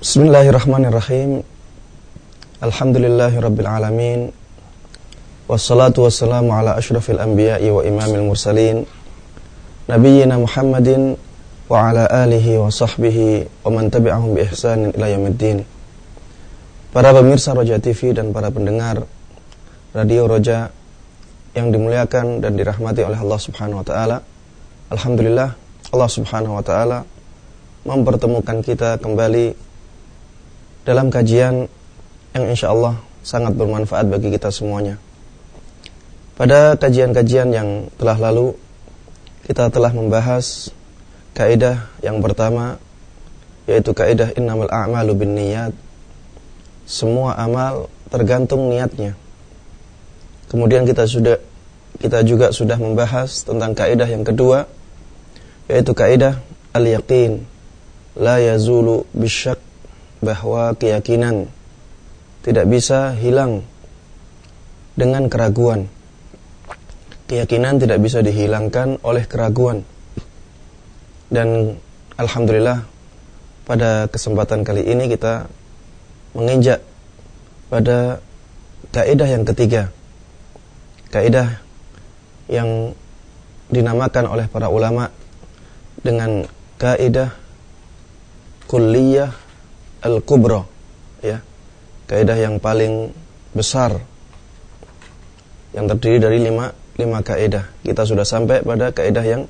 Bismillahirrahmanirrahim. Alhamdulillahirabbil alamin. Wassalatu wassalamu ala asyrafil anbiya'i wa imamil mursalin. Nabiyyina Muhammadin wa ala alihi wa sahbihi wa man tabi'ahum bi ihsanin ila yaumiddin. Para pemirsa Roja TV dan para pendengar Radio Roja yang dimuliakan dan dirahmati oleh Allah Subhanahu wa taala. Alhamdulillah Allah Subhanahu wa taala mempertemukan kita kembali dalam kajian yang insya Allah sangat bermanfaat bagi kita semuanya. Pada kajian-kajian yang telah lalu, kita telah membahas kaidah yang pertama, yaitu kaidah innamal a'malu bin niyat. Semua amal tergantung niatnya. Kemudian kita sudah kita juga sudah membahas tentang kaidah yang kedua, yaitu kaidah al-yaqin la yazulu bisyak bahwa keyakinan tidak bisa hilang dengan keraguan. Keyakinan tidak bisa dihilangkan oleh keraguan. Dan alhamdulillah pada kesempatan kali ini kita menginjak pada kaidah yang ketiga. Kaidah yang dinamakan oleh para ulama dengan kaidah kulliyah al-kubra ya. Kaidah yang paling besar yang terdiri dari lima lima kaidah. Kita sudah sampai pada kaidah yang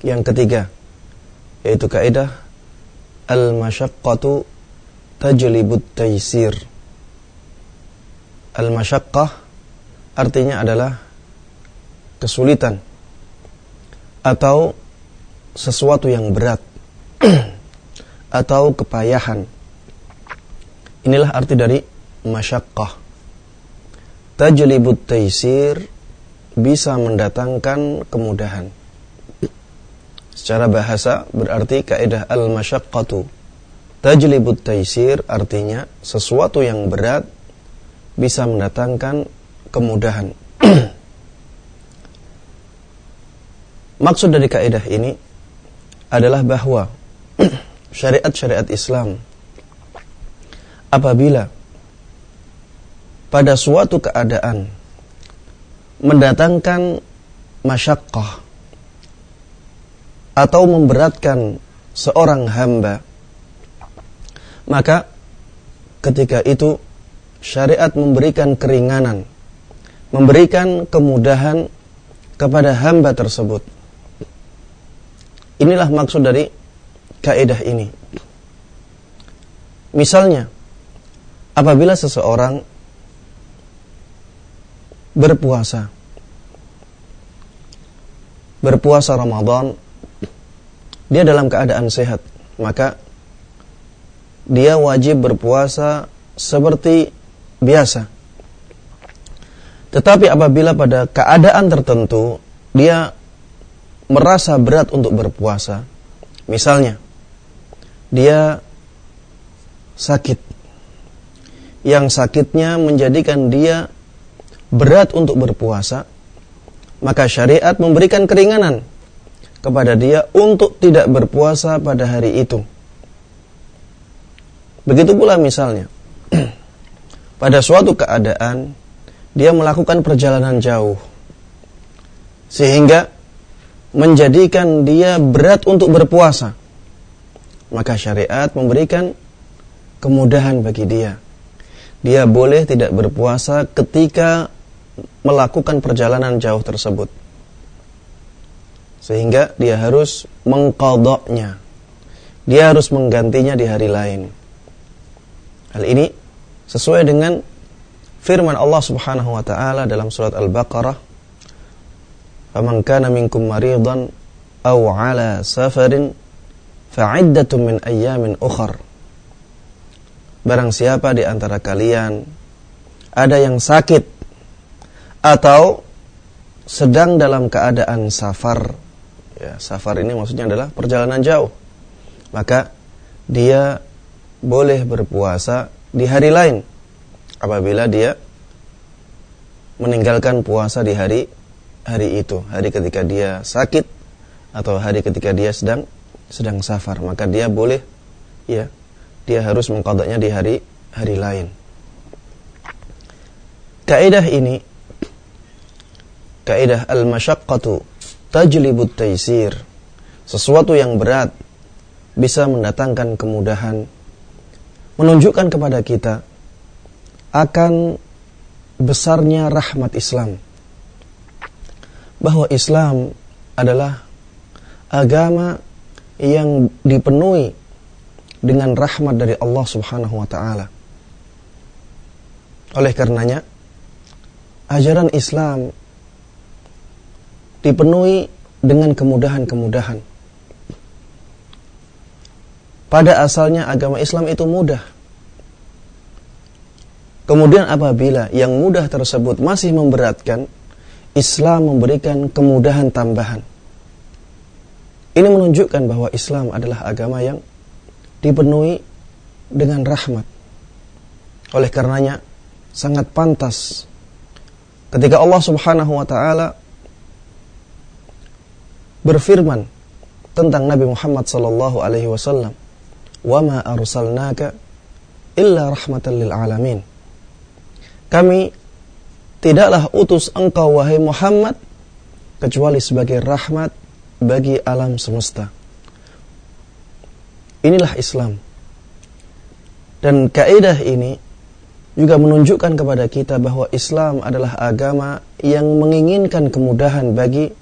yang ketiga yaitu kaidah al-masyaqqatu tajlibut taysir al-masyaqqah artinya adalah kesulitan atau sesuatu yang berat atau kepayahan. Inilah arti dari masyakkah. Tajlibut taisir bisa mendatangkan kemudahan. Secara bahasa berarti kaidah al-masyaqqatu. Tajlibut taisir artinya sesuatu yang berat bisa mendatangkan kemudahan. Maksud dari kaidah ini adalah bahwa syariat-syariat Islam apabila pada suatu keadaan mendatangkan masyakkah atau memberatkan seorang hamba maka ketika itu syariat memberikan keringanan memberikan kemudahan kepada hamba tersebut inilah maksud dari kaidah ini. Misalnya, apabila seseorang berpuasa berpuasa Ramadan dia dalam keadaan sehat, maka dia wajib berpuasa seperti biasa. Tetapi apabila pada keadaan tertentu dia merasa berat untuk berpuasa, misalnya dia sakit. Yang sakitnya menjadikan dia berat untuk berpuasa, maka syariat memberikan keringanan kepada dia untuk tidak berpuasa pada hari itu. Begitu pula misalnya, pada suatu keadaan dia melakukan perjalanan jauh sehingga menjadikan dia berat untuk berpuasa maka syariat memberikan kemudahan bagi dia. Dia boleh tidak berpuasa ketika melakukan perjalanan jauh tersebut. Sehingga dia harus mengkodoknya. Dia harus menggantinya di hari lain. Hal ini sesuai dengan firman Allah Subhanahu wa taala dalam surat Al-Baqarah, "Faman kana minkum maridan aw 'ala safarin fa'iddatun min ukhar. Barang siapa di antara kalian ada yang sakit atau sedang dalam keadaan safar. Ya, safar ini maksudnya adalah perjalanan jauh. Maka dia boleh berpuasa di hari lain apabila dia meninggalkan puasa di hari hari itu, hari ketika dia sakit atau hari ketika dia sedang sedang safar maka dia boleh ya dia harus mengkodoknya di hari hari lain. Kaidah ini kaidah al-masyaqqatu tajlibut taisir. Sesuatu yang berat bisa mendatangkan kemudahan menunjukkan kepada kita akan besarnya rahmat Islam. Bahwa Islam adalah agama yang dipenuhi dengan rahmat dari Allah Subhanahu wa taala. Oleh karenanya, ajaran Islam dipenuhi dengan kemudahan-kemudahan. Pada asalnya agama Islam itu mudah. Kemudian apabila yang mudah tersebut masih memberatkan, Islam memberikan kemudahan tambahan. Ini menunjukkan bahwa Islam adalah agama yang dipenuhi dengan rahmat. Oleh karenanya sangat pantas ketika Allah Subhanahu wa taala berfirman tentang Nabi Muhammad sallallahu alaihi wasallam wa ma arsalnaka illa rahmatan lil alamin. Kami tidaklah utus engkau wahai Muhammad kecuali sebagai rahmat bagi alam semesta. Inilah Islam. Dan kaidah ini juga menunjukkan kepada kita bahwa Islam adalah agama yang menginginkan kemudahan bagi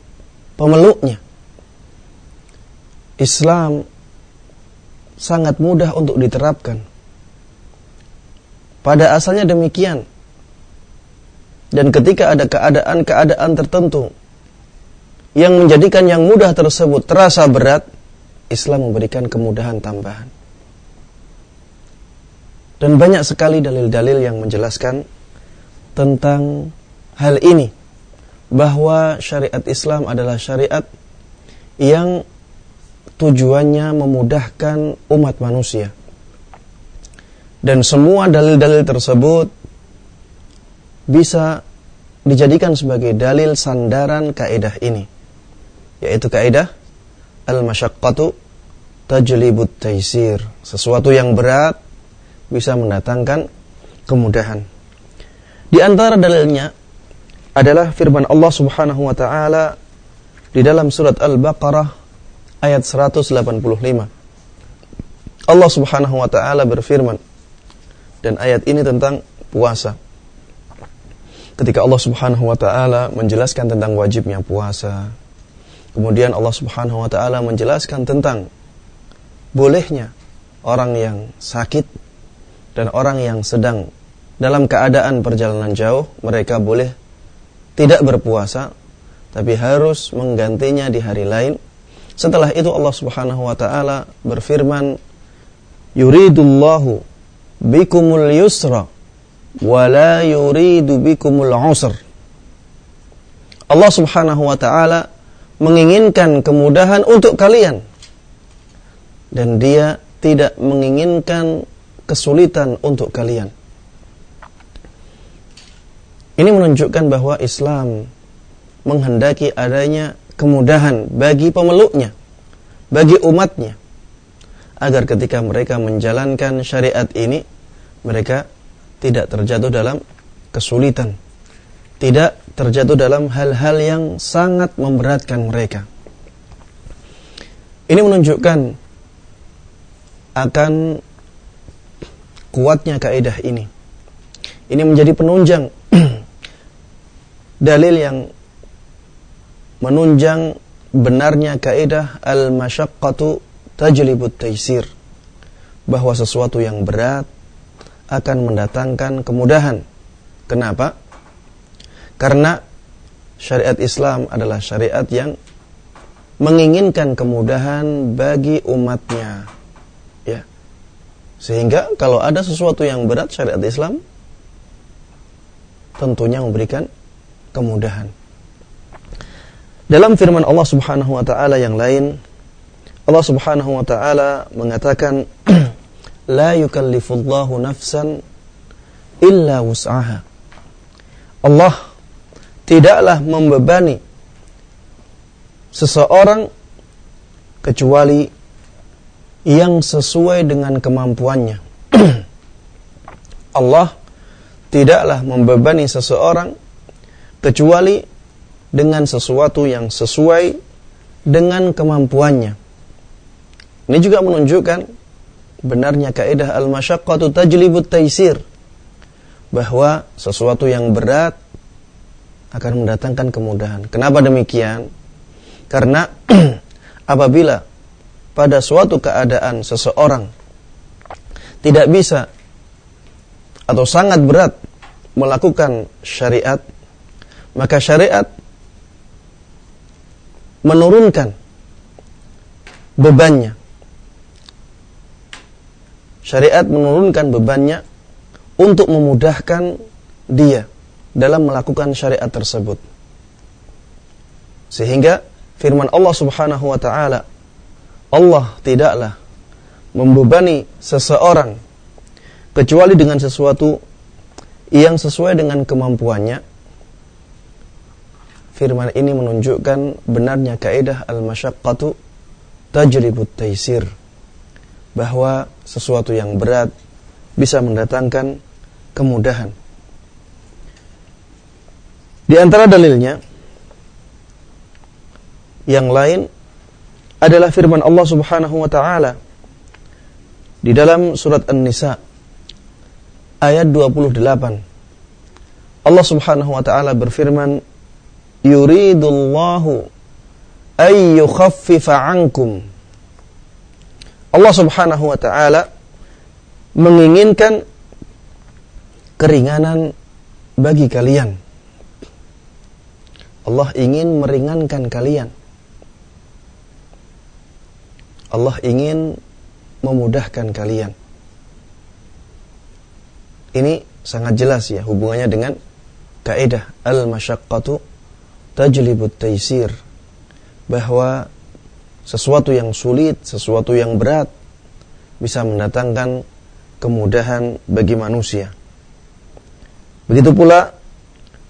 pemeluknya. Islam sangat mudah untuk diterapkan. Pada asalnya demikian. Dan ketika ada keadaan-keadaan tertentu yang menjadikan yang mudah tersebut terasa berat, Islam memberikan kemudahan tambahan. Dan banyak sekali dalil-dalil yang menjelaskan tentang hal ini bahwa syariat Islam adalah syariat yang tujuannya memudahkan umat manusia. Dan semua dalil-dalil tersebut bisa dijadikan sebagai dalil sandaran kaidah ini. Yaitu kaidah al-masyaqqatu tajlibut taisir. Sesuatu yang berat bisa mendatangkan kemudahan. Di antara dalilnya adalah firman Allah Subhanahu wa taala di dalam surat Al-Baqarah ayat 185. Allah Subhanahu wa taala berfirman dan ayat ini tentang puasa. Ketika Allah Subhanahu wa taala menjelaskan tentang wajibnya puasa, kemudian Allah Subhanahu wa taala menjelaskan tentang bolehnya orang yang sakit dan orang yang sedang dalam keadaan perjalanan jauh, mereka boleh tidak berpuasa tapi harus menggantinya di hari lain setelah itu Allah Subhanahu wa taala berfirman, "Yuridullahu bikumul yusra wa la yuridu bikumul usr." Allah Subhanahu wa taala menginginkan kemudahan untuk kalian dan dia tidak menginginkan kesulitan untuk kalian. Ini menunjukkan bahwa Islam menghendaki adanya kemudahan bagi pemeluknya, bagi umatnya, agar ketika mereka menjalankan syariat ini, mereka tidak terjatuh dalam kesulitan, tidak terjatuh dalam hal-hal yang sangat memberatkan mereka. Ini menunjukkan akan kuatnya kaidah ini. Ini menjadi penunjang dalil yang menunjang benarnya kaidah al-masyaqqatu tajlibut taisir bahwa sesuatu yang berat akan mendatangkan kemudahan. Kenapa? Karena syariat Islam adalah syariat yang menginginkan kemudahan bagi umatnya. Ya. Sehingga kalau ada sesuatu yang berat syariat Islam tentunya memberikan kemudahan. Dalam firman Allah Subhanahu wa taala yang lain, Allah Subhanahu wa taala mengatakan la yukallifullahu nafsan illa wus'aha. Allah tidaklah membebani seseorang kecuali yang sesuai dengan kemampuannya. Allah tidaklah membebani seseorang kecuali dengan sesuatu yang sesuai dengan kemampuannya. Ini juga menunjukkan benarnya kaidah al-masyaqqatu tajlibut taisir bahwa sesuatu yang berat akan mendatangkan kemudahan. Kenapa demikian? Karena apabila pada suatu keadaan seseorang tidak bisa atau sangat berat melakukan syariat, maka syariat menurunkan bebannya. Syariat menurunkan bebannya untuk memudahkan dia dalam melakukan syariat tersebut. Sehingga firman Allah Subhanahu wa taala Allah tidaklah membebani seseorang kecuali dengan sesuatu yang sesuai dengan kemampuannya. Firman ini menunjukkan benarnya kaidah al-masyaqqatu tajribut taisir bahwa sesuatu yang berat bisa mendatangkan kemudahan. Di antara dalilnya yang lain adalah firman Allah Subhanahu wa taala di dalam surat An-Nisa ayat 28. Allah Subhanahu wa taala berfirman, "Yuridullahu ay yukhaffifa 'ankum." Allah Subhanahu wa taala menginginkan keringanan bagi kalian. Allah ingin meringankan kalian. Allah ingin memudahkan kalian. Ini sangat jelas ya hubungannya dengan kaidah al-masyaqqatu tajlibut taisir bahwa sesuatu yang sulit, sesuatu yang berat bisa mendatangkan kemudahan bagi manusia. Begitu pula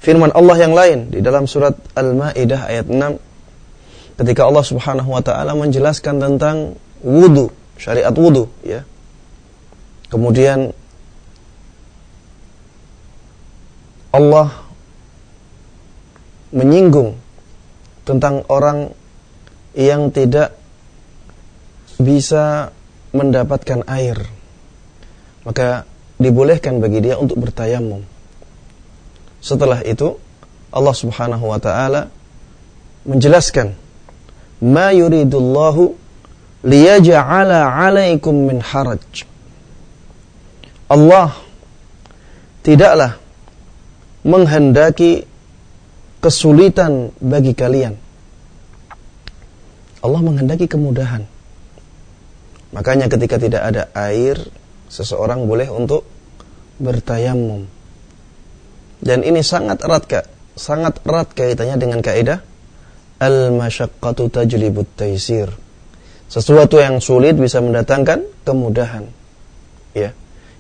firman Allah yang lain di dalam surat Al-Maidah ayat 6 ketika Allah Subhanahu wa taala menjelaskan tentang wudu, syariat wudu ya. Kemudian Allah menyinggung tentang orang yang tidak bisa mendapatkan air. Maka dibolehkan bagi dia untuk bertayamum. Setelah itu Allah Subhanahu wa taala menjelaskan ma yuridullahu liyaj'ala 'alaikum min haraj. Allah tidaklah menghendaki kesulitan bagi kalian. Allah menghendaki kemudahan. Makanya ketika tidak ada air, seseorang boleh untuk bertayamum dan ini sangat erat Kak, sangat erat kaitannya dengan kaidah al-masyaqqatu tajlibut taisir. Sesuatu yang sulit bisa mendatangkan kemudahan. Ya.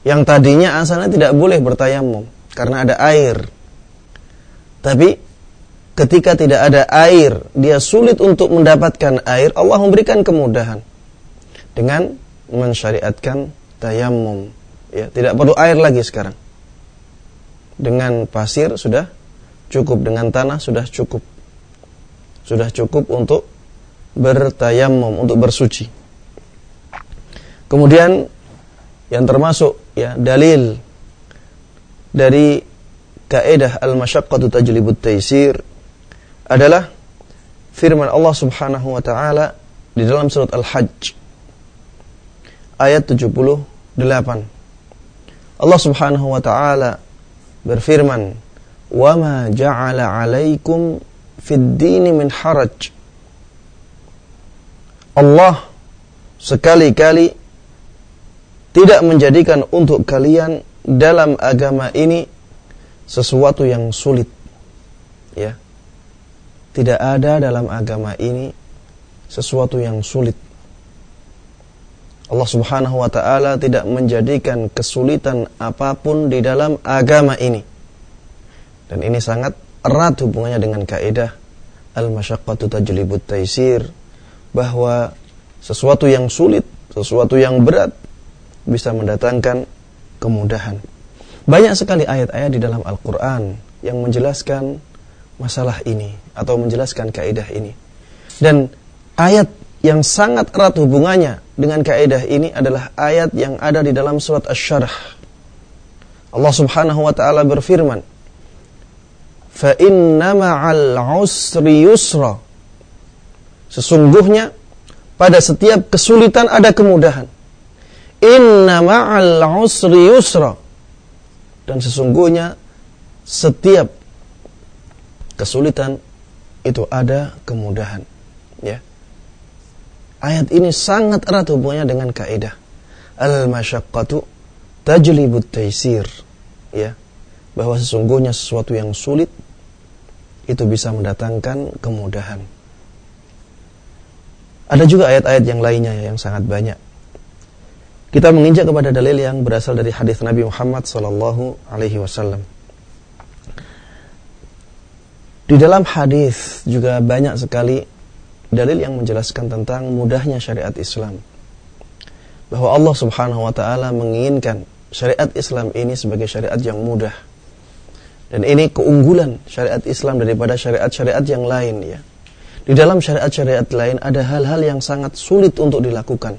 Yang tadinya asalnya tidak boleh bertayamum karena ada air. Tapi ketika tidak ada air, dia sulit untuk mendapatkan air, Allah memberikan kemudahan dengan mensyariatkan tayamum. Ya, tidak perlu air lagi sekarang dengan pasir sudah cukup, dengan tanah sudah cukup. Sudah cukup untuk bertayamum, untuk bersuci. Kemudian yang termasuk ya dalil dari kaidah al-masyaqqatu tajlibut taisir adalah firman Allah Subhanahu wa taala di dalam surat Al-Hajj ayat 78. Allah Subhanahu wa taala berfirman, "Wa ja'ala 'alaikum fid dini min haraj." Allah sekali-kali tidak menjadikan untuk kalian dalam agama ini sesuatu yang sulit. Ya. Tidak ada dalam agama ini sesuatu yang sulit. Allah Subhanahu wa taala tidak menjadikan kesulitan apa pun di dalam agama ini. Dan ini sangat erat hubungannya dengan kaidah al-masyaqqatu tajlibut taisir bahwa sesuatu yang sulit, sesuatu yang berat bisa mendatangkan kemudahan. Banyak sekali ayat-ayat di dalam Al-Quran yang menjelaskan masalah ini atau menjelaskan kaidah ini. Dan ayat yang sangat erat hubungannya dengan kaidah ini adalah ayat yang ada di dalam surat Asy-Syarh. Allah Subhanahu wa taala berfirman, "Fa inna ma'al usri yusra." Sesungguhnya pada setiap kesulitan ada kemudahan. Inna ma'al usri yusra. Dan sesungguhnya setiap kesulitan itu ada kemudahan. Ya. Ayat ini sangat erat hubungannya dengan kaidah al-masyaqqatu tajlibut taisir. Ya. Bahwa sesungguhnya sesuatu yang sulit itu bisa mendatangkan kemudahan. Ada juga ayat-ayat yang lainnya yang sangat banyak. Kita menginjak kepada dalil yang berasal dari hadis Nabi Muhammad sallallahu alaihi wasallam. Di dalam hadis juga banyak sekali dalil yang menjelaskan tentang mudahnya syariat Islam. Bahwa Allah Subhanahu wa taala menginginkan syariat Islam ini sebagai syariat yang mudah. Dan ini keunggulan syariat Islam daripada syariat-syariat yang lain ya. Di dalam syariat-syariat lain ada hal-hal yang sangat sulit untuk dilakukan.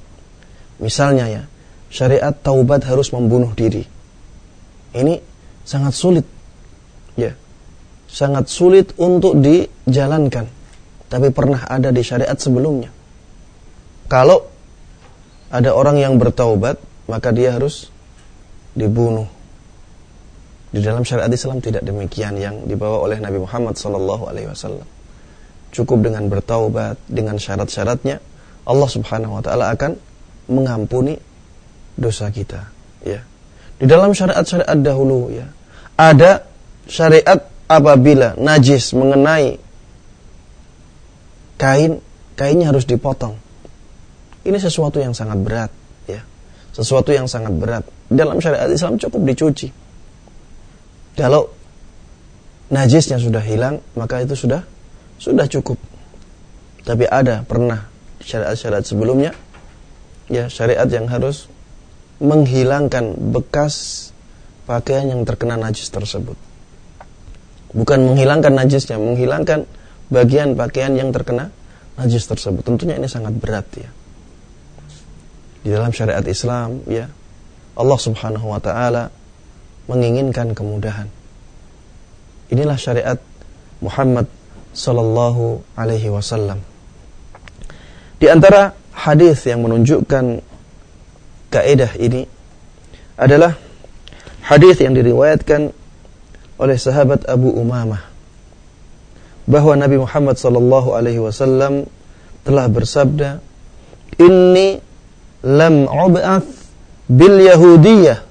Misalnya ya, syariat taubat harus membunuh diri. Ini sangat sulit. Ya. Sangat sulit untuk dijalankan. Tapi pernah ada di syariat sebelumnya. Kalau ada orang yang bertaubat, maka dia harus dibunuh. Di dalam syariat Islam tidak demikian yang dibawa oleh Nabi Muhammad sallallahu alaihi wasallam cukup dengan bertaubat dengan syarat-syaratnya Allah Subhanahu wa taala akan mengampuni dosa kita ya di dalam syariat-syariat dahulu ya ada syariat apabila najis mengenai kain kainnya harus dipotong ini sesuatu yang sangat berat ya sesuatu yang sangat berat dalam syariat Islam cukup dicuci kalau najisnya sudah hilang maka itu sudah sudah cukup. Tapi ada pernah syariat-syariat sebelumnya ya syariat yang harus menghilangkan bekas pakaian yang terkena najis tersebut. Bukan menghilangkan najisnya, menghilangkan bagian pakaian yang terkena najis tersebut. Tentunya ini sangat berat ya. Di dalam syariat Islam ya Allah Subhanahu wa taala menginginkan kemudahan. Inilah syariat Muhammad sallallahu alaihi wasallam. Di antara hadis yang menunjukkan kaidah ini adalah hadis yang diriwayatkan oleh sahabat Abu Umamah bahwa Nabi Muhammad sallallahu alaihi wasallam telah bersabda, "Inni lam ub'ath bil yahudiyyah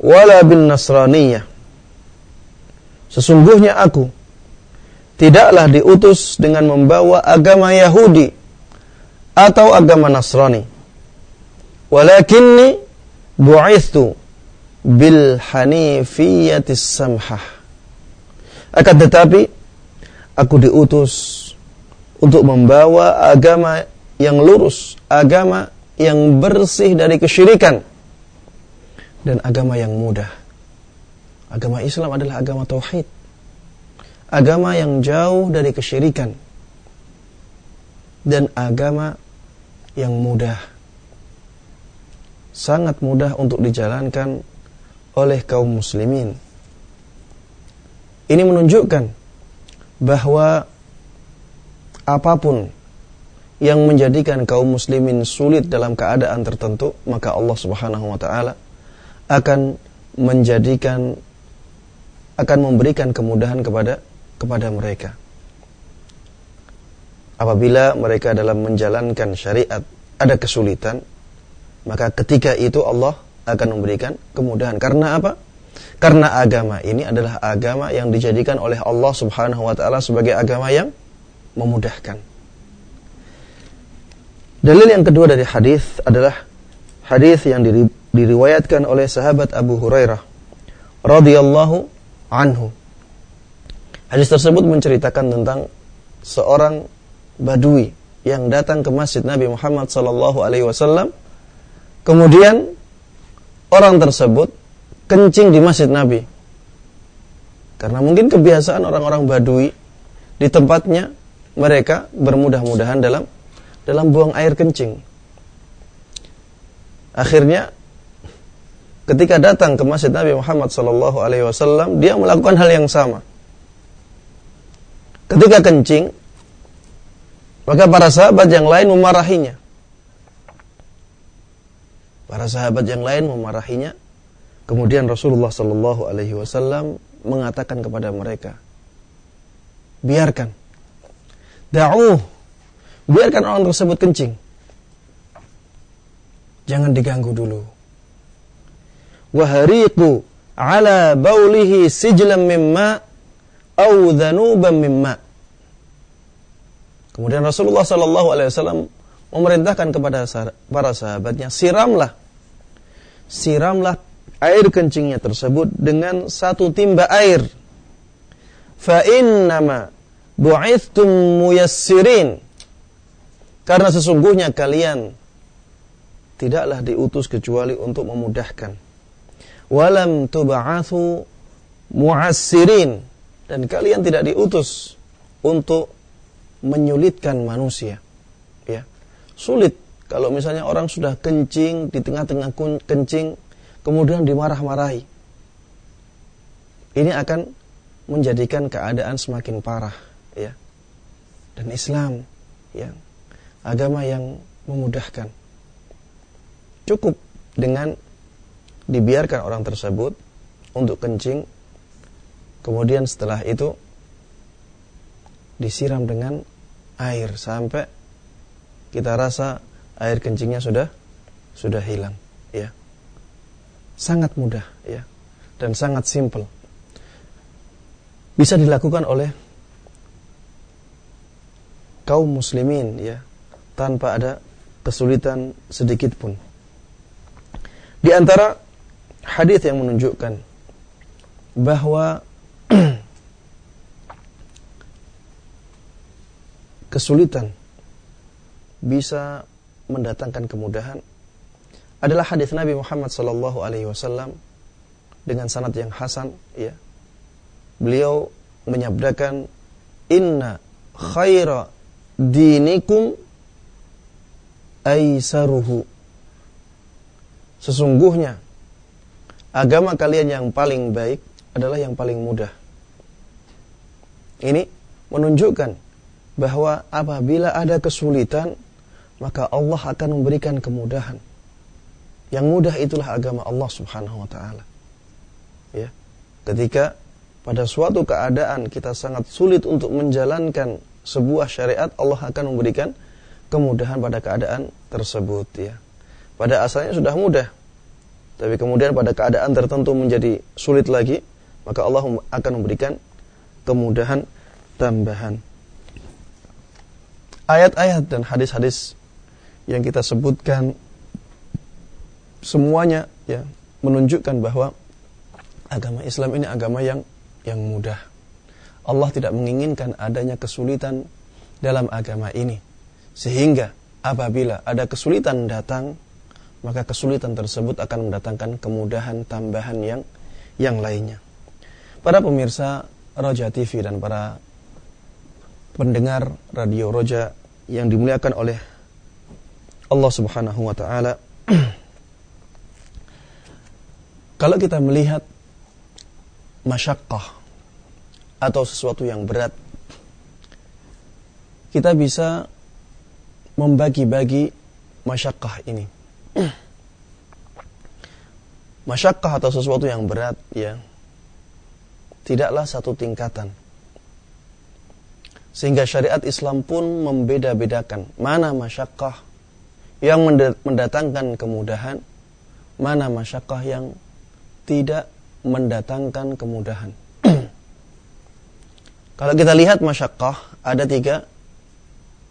wala bin nasraniyah." Sesungguhnya aku tidaklah diutus dengan membawa agama Yahudi atau agama Nasrani. Walakinni bu'ithu bil hanifiyatis samhah. Akan tetapi aku diutus untuk membawa agama yang lurus, agama yang bersih dari kesyirikan dan agama yang mudah. Agama Islam adalah agama tauhid agama yang jauh dari kesyirikan dan agama yang mudah sangat mudah untuk dijalankan oleh kaum muslimin ini menunjukkan bahwa apa pun yang menjadikan kaum muslimin sulit dalam keadaan tertentu maka Allah Subhanahu wa taala akan menjadikan akan memberikan kemudahan kepada kepada mereka. Apabila mereka dalam menjalankan syariat ada kesulitan, maka ketika itu Allah akan memberikan kemudahan. Karena apa? Karena agama ini adalah agama yang dijadikan oleh Allah Subhanahu wa taala sebagai agama yang memudahkan. Dalil yang kedua dari hadis adalah hadis yang diri, diriwayatkan oleh sahabat Abu Hurairah radhiyallahu anhu Hadis tersebut menceritakan tentang seorang badui yang datang ke masjid Nabi Muhammad sallallahu alaihi wasallam Kemudian orang tersebut kencing di masjid Nabi. Karena mungkin kebiasaan orang-orang Badui di tempatnya mereka bermudah-mudahan dalam dalam buang air kencing. Akhirnya ketika datang ke masjid Nabi Muhammad wasallam, dia melakukan hal yang sama. Ketika kencing, maka para sahabat yang lain memarahinya. Para sahabat yang lain memarahinya. Kemudian Rasulullah sallallahu alaihi wasallam mengatakan kepada mereka, biarkan, da'uh, biarkan orang tersebut kencing. Jangan diganggu dulu. Wahariqu ala baulihi sijlam mimma au dhanuban mimma. Kemudian Rasulullah sallallahu alaihi wasallam memerintahkan kepada para sahabatnya, siramlah siramlah air kencingnya tersebut dengan satu timba air. Fa innama bu'ithtum muyassirin. Karena sesungguhnya kalian tidaklah diutus kecuali untuk memudahkan. Walam tub'atsu mu'assirin dan kalian tidak diutus untuk menyulitkan manusia. Ya. Sulit kalau misalnya orang sudah kencing di tengah-tengah kencing kemudian dimarah-marahi. Ini akan menjadikan keadaan semakin parah, ya. Dan Islam, ya, agama yang memudahkan. Cukup dengan dibiarkan orang tersebut untuk kencing, kemudian setelah itu disiram dengan air sampai kita rasa air kencingnya sudah sudah hilang, ya sangat mudah ya dan sangat simple. Bisa dilakukan oleh kaum muslimin ya tanpa ada kesulitan sedikit pun. Di antara hadis yang menunjukkan bahwa kesulitan bisa mendatangkan kemudahan adalah hadis Nabi Muhammad sallallahu alaihi wasallam dengan sanad yang hasan ya. Beliau menyabdakan inna khaira dinikum aisaruhu. Sesungguhnya agama kalian yang paling baik adalah yang paling mudah. Ini menunjukkan bahwa apabila ada kesulitan maka Allah akan memberikan kemudahan. Yang mudah itulah agama Allah Subhanahu wa taala. Ya. Ketika pada suatu keadaan kita sangat sulit untuk menjalankan sebuah syariat, Allah akan memberikan kemudahan pada keadaan tersebut ya. Pada asalnya sudah mudah. Tapi kemudian pada keadaan tertentu menjadi sulit lagi, maka Allah akan memberikan kemudahan tambahan. Ayat-ayat dan hadis-hadis yang kita sebutkan semuanya ya menunjukkan bahwa agama Islam ini agama yang yang mudah. Allah tidak menginginkan adanya kesulitan dalam agama ini. Sehingga apabila ada kesulitan datang, maka kesulitan tersebut akan mendatangkan kemudahan tambahan yang yang lainnya. Para pemirsa Roja TV dan para pendengar radio Roja yang dimuliakan oleh Allah Subhanahu wa taala Kalau kita melihat masyakkah atau sesuatu yang berat, kita bisa membagi-bagi masyakkah ini. masyakkah atau sesuatu yang berat ya tidaklah satu tingkatan. Sehingga syariat Islam pun membeda-bedakan mana masyakkah yang mendatangkan kemudahan, mana masyakkah yang tidak mendatangkan kemudahan. Kalau kita lihat masyakkah ada tiga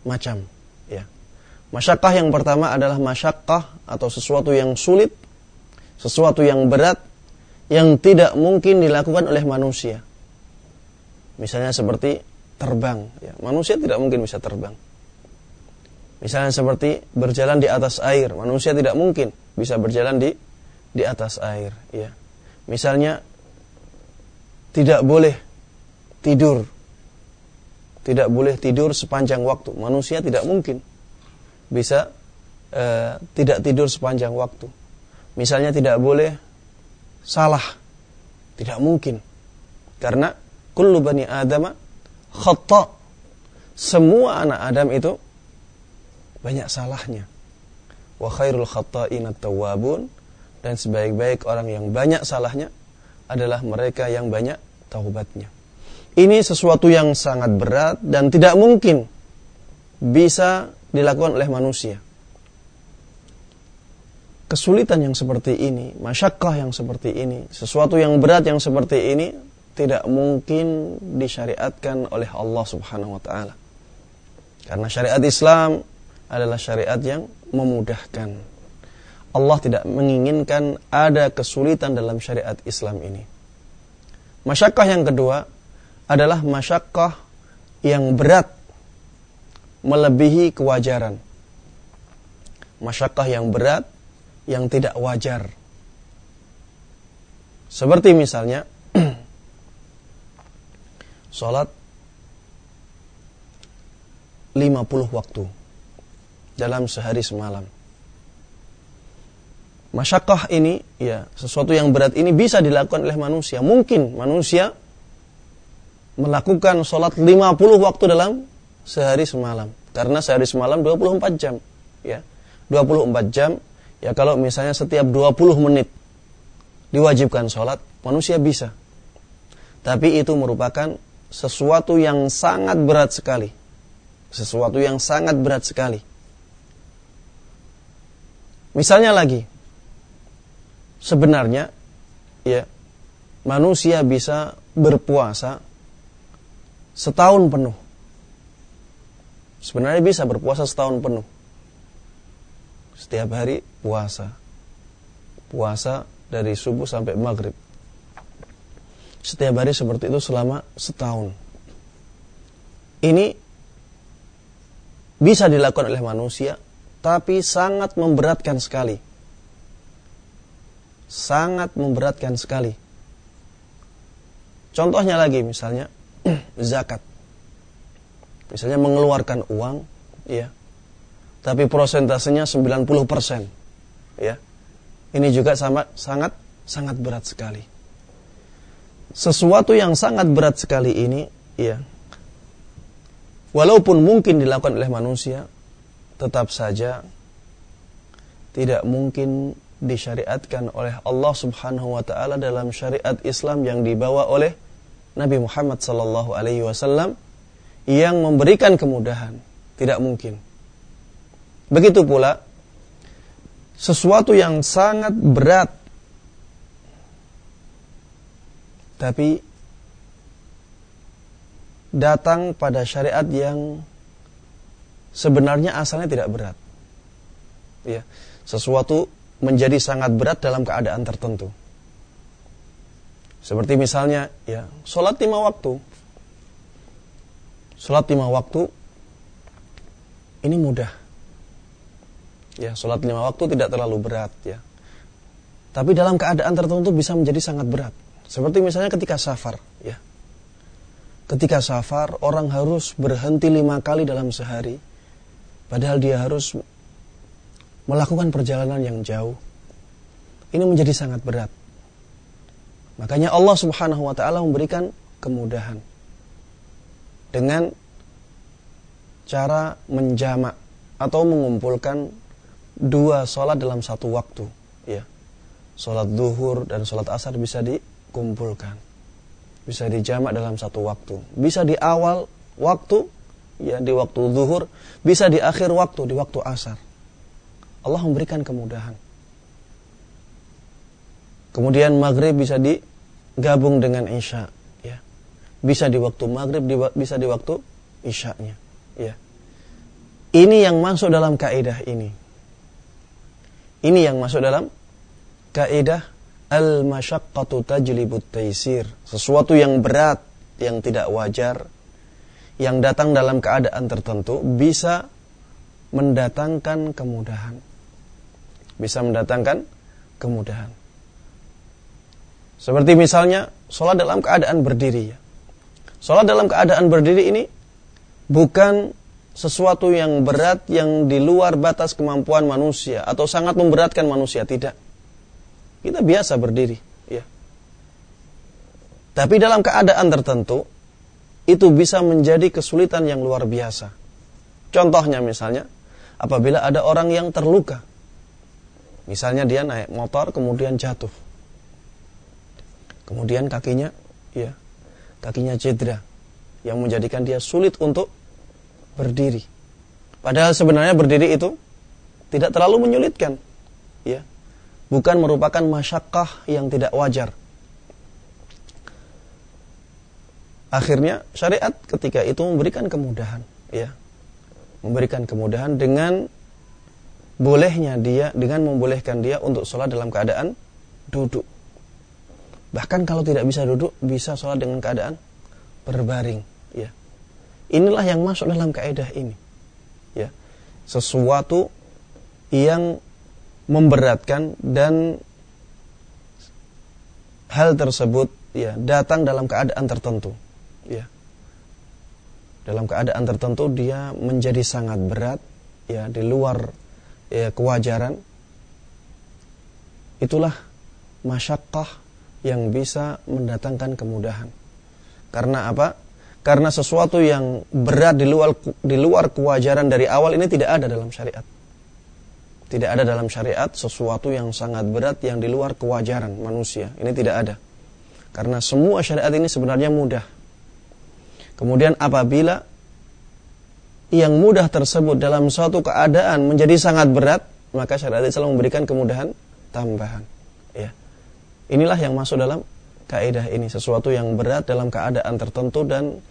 macam. Ya. Masyakkah yang pertama adalah masyakkah atau sesuatu yang sulit, sesuatu yang berat, yang tidak mungkin dilakukan oleh manusia. Misalnya seperti terbang. Ya. Manusia tidak mungkin bisa terbang. Misalnya seperti berjalan di atas air, manusia tidak mungkin bisa berjalan di di atas air, ya. Misalnya tidak boleh tidur. Tidak boleh tidur sepanjang waktu. Manusia tidak mungkin bisa uh, tidak tidur sepanjang waktu. Misalnya tidak boleh salah. Tidak mungkin. Karena kullu bani adama khata. Semua anak Adam itu banyak salahnya. Wa khairul khata'in tawwabun dan sebaik-baik orang yang banyak salahnya adalah mereka yang banyak taubatnya. Ini sesuatu yang sangat berat dan tidak mungkin bisa dilakukan oleh manusia. Kesulitan yang seperti ini, masyakkah yang seperti ini, sesuatu yang berat yang seperti ini tidak mungkin disyariatkan oleh Allah Subhanahu wa taala. Karena syariat Islam adalah syariat yang memudahkan. Allah tidak menginginkan ada kesulitan dalam syariat Islam ini. Masyakkah yang kedua adalah masyakkah yang berat melebihi kewajaran. Masyakkah yang berat yang tidak wajar. Seperti misalnya sholat 50 waktu dalam sehari semalam. Masyakkah ini, ya, sesuatu yang berat ini bisa dilakukan oleh manusia. Mungkin manusia melakukan sholat 50 waktu dalam sehari semalam. Karena sehari semalam 24 jam. Ya, 24 jam, ya kalau misalnya setiap 20 menit diwajibkan sholat, manusia bisa. Tapi itu merupakan sesuatu yang sangat berat sekali. Sesuatu yang sangat berat sekali Misalnya lagi, sebenarnya ya manusia bisa berpuasa setahun penuh. Sebenarnya bisa berpuasa setahun penuh. Setiap hari puasa. Puasa dari subuh sampai maghrib. Setiap hari seperti itu selama setahun. Ini bisa dilakukan oleh manusia tapi sangat memberatkan sekali. Sangat memberatkan sekali. Contohnya lagi misalnya zakat. Misalnya mengeluarkan uang, ya. Tapi prosentasenya 90%, ya. Ini juga sama sangat sangat berat sekali. Sesuatu yang sangat berat sekali ini, ya. Walaupun mungkin dilakukan oleh manusia, tetap saja tidak mungkin disyariatkan oleh Allah Subhanahu wa taala dalam syariat Islam yang dibawa oleh Nabi Muhammad sallallahu alaihi wasallam yang memberikan kemudahan. Tidak mungkin. Begitu pula sesuatu yang sangat berat tapi datang pada syariat yang sebenarnya asalnya tidak berat. Ya, sesuatu menjadi sangat berat dalam keadaan tertentu. Seperti misalnya, ya, sholat lima waktu. Sholat lima waktu ini mudah. Ya, sholat lima waktu tidak terlalu berat, ya. Tapi dalam keadaan tertentu bisa menjadi sangat berat. Seperti misalnya ketika safar, ya. Ketika safar, orang harus berhenti lima kali dalam sehari Padahal dia harus melakukan perjalanan yang jauh. Ini menjadi sangat berat. Makanya Allah Subhanahu wa taala memberikan kemudahan dengan cara menjamak atau mengumpulkan dua sholat dalam satu waktu, ya. Sholat duhur dan sholat asar bisa dikumpulkan, bisa dijamak dalam satu waktu, bisa di awal waktu ya di waktu zuhur, bisa di akhir waktu di waktu asar. Allah memberikan kemudahan. Kemudian maghrib bisa digabung dengan isya, ya. Bisa di waktu maghrib, di, bisa di waktu isya-nya, ya. Ini yang masuk dalam kaidah ini. Ini yang masuk dalam kaidah al-masyaqqatu tajlibut taisir. Sesuatu yang berat, yang tidak wajar, yang datang dalam keadaan tertentu bisa mendatangkan kemudahan. Bisa mendatangkan kemudahan. Seperti misalnya sholat dalam keadaan berdiri ya. Sholat dalam keadaan berdiri ini bukan sesuatu yang berat yang di luar batas kemampuan manusia atau sangat memberatkan manusia tidak. Kita biasa berdiri, ya. Tapi dalam keadaan tertentu itu bisa menjadi kesulitan yang luar biasa. Contohnya misalnya apabila ada orang yang terluka. Misalnya dia naik motor kemudian jatuh. Kemudian kakinya ya, kakinya cedera yang menjadikan dia sulit untuk berdiri. Padahal sebenarnya berdiri itu tidak terlalu menyulitkan. Ya. Bukan merupakan masyakkah yang tidak wajar. Akhirnya syariat ketika itu memberikan kemudahan, ya. Memberikan kemudahan dengan bolehnya dia dengan membolehkan dia untuk sholat dalam keadaan duduk. Bahkan kalau tidak bisa duduk, bisa sholat dengan keadaan berbaring. Ya. Inilah yang masuk dalam kaidah ini. Ya. Sesuatu yang memberatkan dan hal tersebut ya datang dalam keadaan tertentu ya dalam keadaan tertentu dia menjadi sangat berat ya di luar ya, kewajaran itulah masyakkah yang bisa mendatangkan kemudahan. Karena apa? Karena sesuatu yang berat di luar di luar kewajaran dari awal ini tidak ada dalam syariat. Tidak ada dalam syariat sesuatu yang sangat berat yang di luar kewajaran manusia. Ini tidak ada. Karena semua syariat ini sebenarnya mudah. Kemudian apabila yang mudah tersebut dalam suatu keadaan menjadi sangat berat, maka syariat Islam memberikan kemudahan tambahan. Ya. Inilah yang masuk dalam kaidah ini, sesuatu yang berat dalam keadaan tertentu dan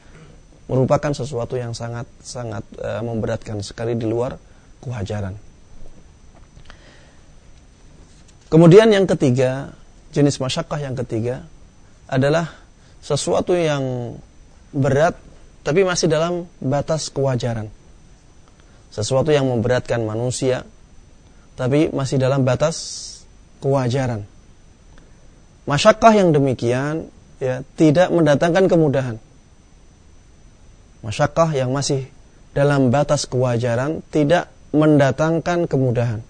merupakan sesuatu yang sangat sangat uh, memberatkan sekali di luar kewajaran. Kemudian yang ketiga, jenis masyakkah yang ketiga adalah sesuatu yang berat tapi masih dalam batas kewajaran. Sesuatu yang memberatkan manusia tapi masih dalam batas kewajaran. Masyakkah yang demikian ya tidak mendatangkan kemudahan. Masyakkah yang masih dalam batas kewajaran tidak mendatangkan kemudahan.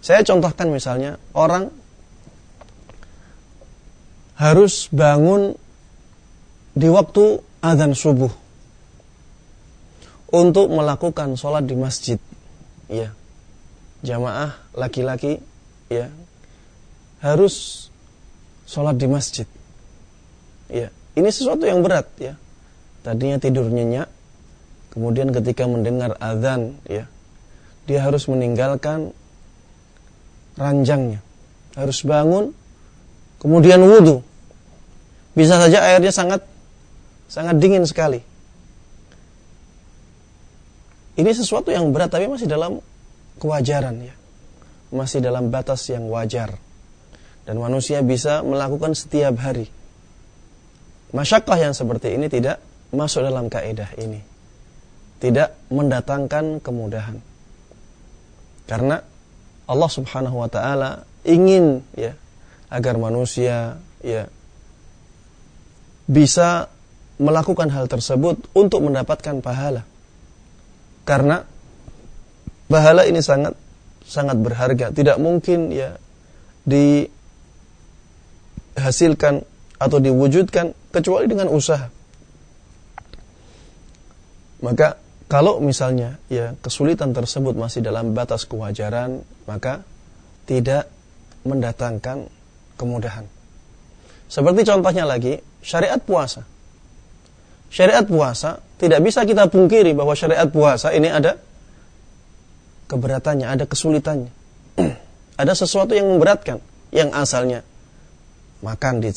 Saya contohkan misalnya orang harus bangun di waktu adzan subuh untuk melakukan sholat di masjid. Ya. Jamaah laki-laki ya harus sholat di masjid. Ya. Ini sesuatu yang berat ya. Tadinya tidur nyenyak kemudian ketika mendengar adzan ya dia harus meninggalkan ranjangnya. Harus bangun kemudian wudhu bisa saja airnya sangat sangat dingin sekali. Ini sesuatu yang berat tapi masih dalam kewajaran ya. Masih dalam batas yang wajar. Dan manusia bisa melakukan setiap hari. Masyakkah yang seperti ini tidak masuk dalam kaidah ini. Tidak mendatangkan kemudahan. Karena Allah Subhanahu wa taala ingin ya agar manusia ya bisa melakukan hal tersebut untuk mendapatkan pahala. Karena pahala ini sangat sangat berharga, tidak mungkin ya dihasilkan atau diwujudkan kecuali dengan usaha. Maka kalau misalnya ya kesulitan tersebut masih dalam batas kewajaran, maka tidak mendatangkan kemudahan. Seperti contohnya lagi, syariat puasa syariat puasa tidak bisa kita pungkiri bahwa syariat puasa ini ada keberatannya, ada kesulitannya. ada sesuatu yang memberatkan yang asalnya makan di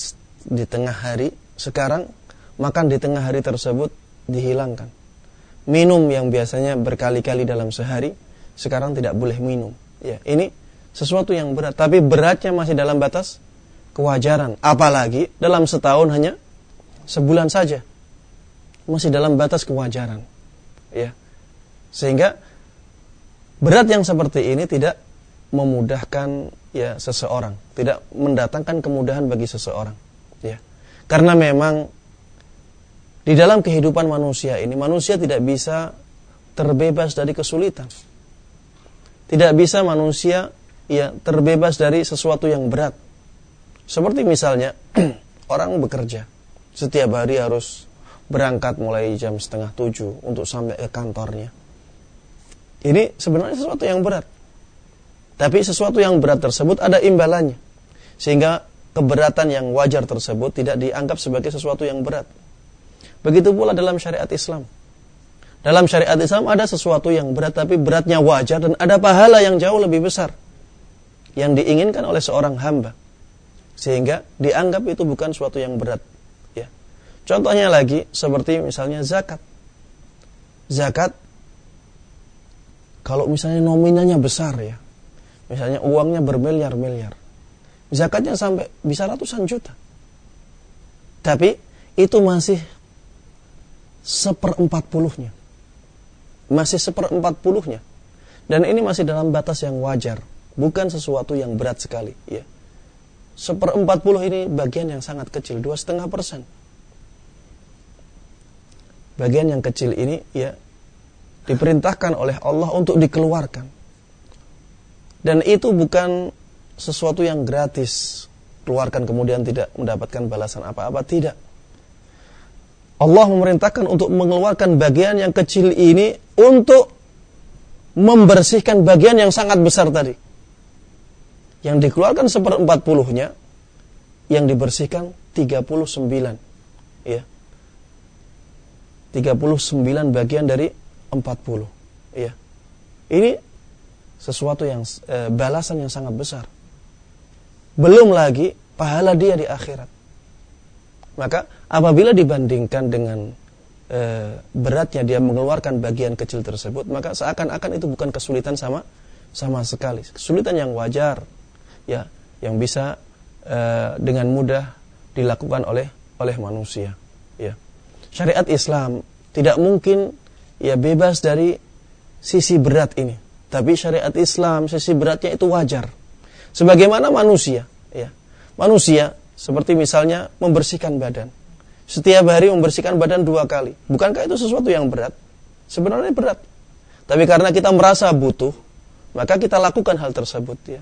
di tengah hari sekarang makan di tengah hari tersebut dihilangkan. Minum yang biasanya berkali-kali dalam sehari sekarang tidak boleh minum. Ya, ini sesuatu yang berat, tapi beratnya masih dalam batas kewajaran. Apalagi dalam setahun hanya sebulan saja masih dalam batas kewajaran. Ya. Sehingga berat yang seperti ini tidak memudahkan ya seseorang, tidak mendatangkan kemudahan bagi seseorang, ya. Karena memang di dalam kehidupan manusia ini manusia tidak bisa terbebas dari kesulitan. Tidak bisa manusia ya terbebas dari sesuatu yang berat. Seperti misalnya orang bekerja setiap hari harus berangkat mulai jam setengah tujuh untuk sampai ke kantornya. Ini sebenarnya sesuatu yang berat. Tapi sesuatu yang berat tersebut ada imbalannya. Sehingga keberatan yang wajar tersebut tidak dianggap sebagai sesuatu yang berat. Begitu pula dalam syariat Islam. Dalam syariat Islam ada sesuatu yang berat tapi beratnya wajar dan ada pahala yang jauh lebih besar yang diinginkan oleh seorang hamba. Sehingga dianggap itu bukan suatu yang berat. Ya. Contohnya lagi seperti misalnya zakat. Zakat kalau misalnya nominalnya besar ya, Misalnya uangnya bermiliar-miliar. Zakatnya sampai bisa ratusan juta. Tapi itu masih seperempat puluhnya. Masih seperempat puluhnya. Dan ini masih dalam batas yang wajar. Bukan sesuatu yang berat sekali. Ya. Seperempat puluh ini bagian yang sangat kecil. Dua setengah persen. Bagian yang kecil ini ya diperintahkan oleh Allah untuk dikeluarkan dan itu bukan sesuatu yang gratis. Keluarkan kemudian tidak mendapatkan balasan apa-apa. Tidak. Allah memerintahkan untuk mengeluarkan bagian yang kecil ini untuk membersihkan bagian yang sangat besar tadi. Yang dikeluarkan seperempat puluhnya, yang dibersihkan 39. Ya. 39 bagian dari 40. Ya. Ini sesuatu yang e, balasan yang sangat besar. Belum lagi pahala dia di akhirat. Maka apabila dibandingkan dengan e, beratnya dia mengeluarkan bagian kecil tersebut, maka seakan-akan itu bukan kesulitan sama sama sekali. Kesulitan yang wajar, ya, yang bisa e, dengan mudah dilakukan oleh oleh manusia. Ya. Syariat Islam tidak mungkin ya bebas dari sisi berat ini tapi syariat Islam sisi beratnya itu wajar. Sebagaimana manusia, ya. Manusia seperti misalnya membersihkan badan. Setiap hari membersihkan badan dua kali. Bukankah itu sesuatu yang berat? Sebenarnya berat. Tapi karena kita merasa butuh, maka kita lakukan hal tersebut ya.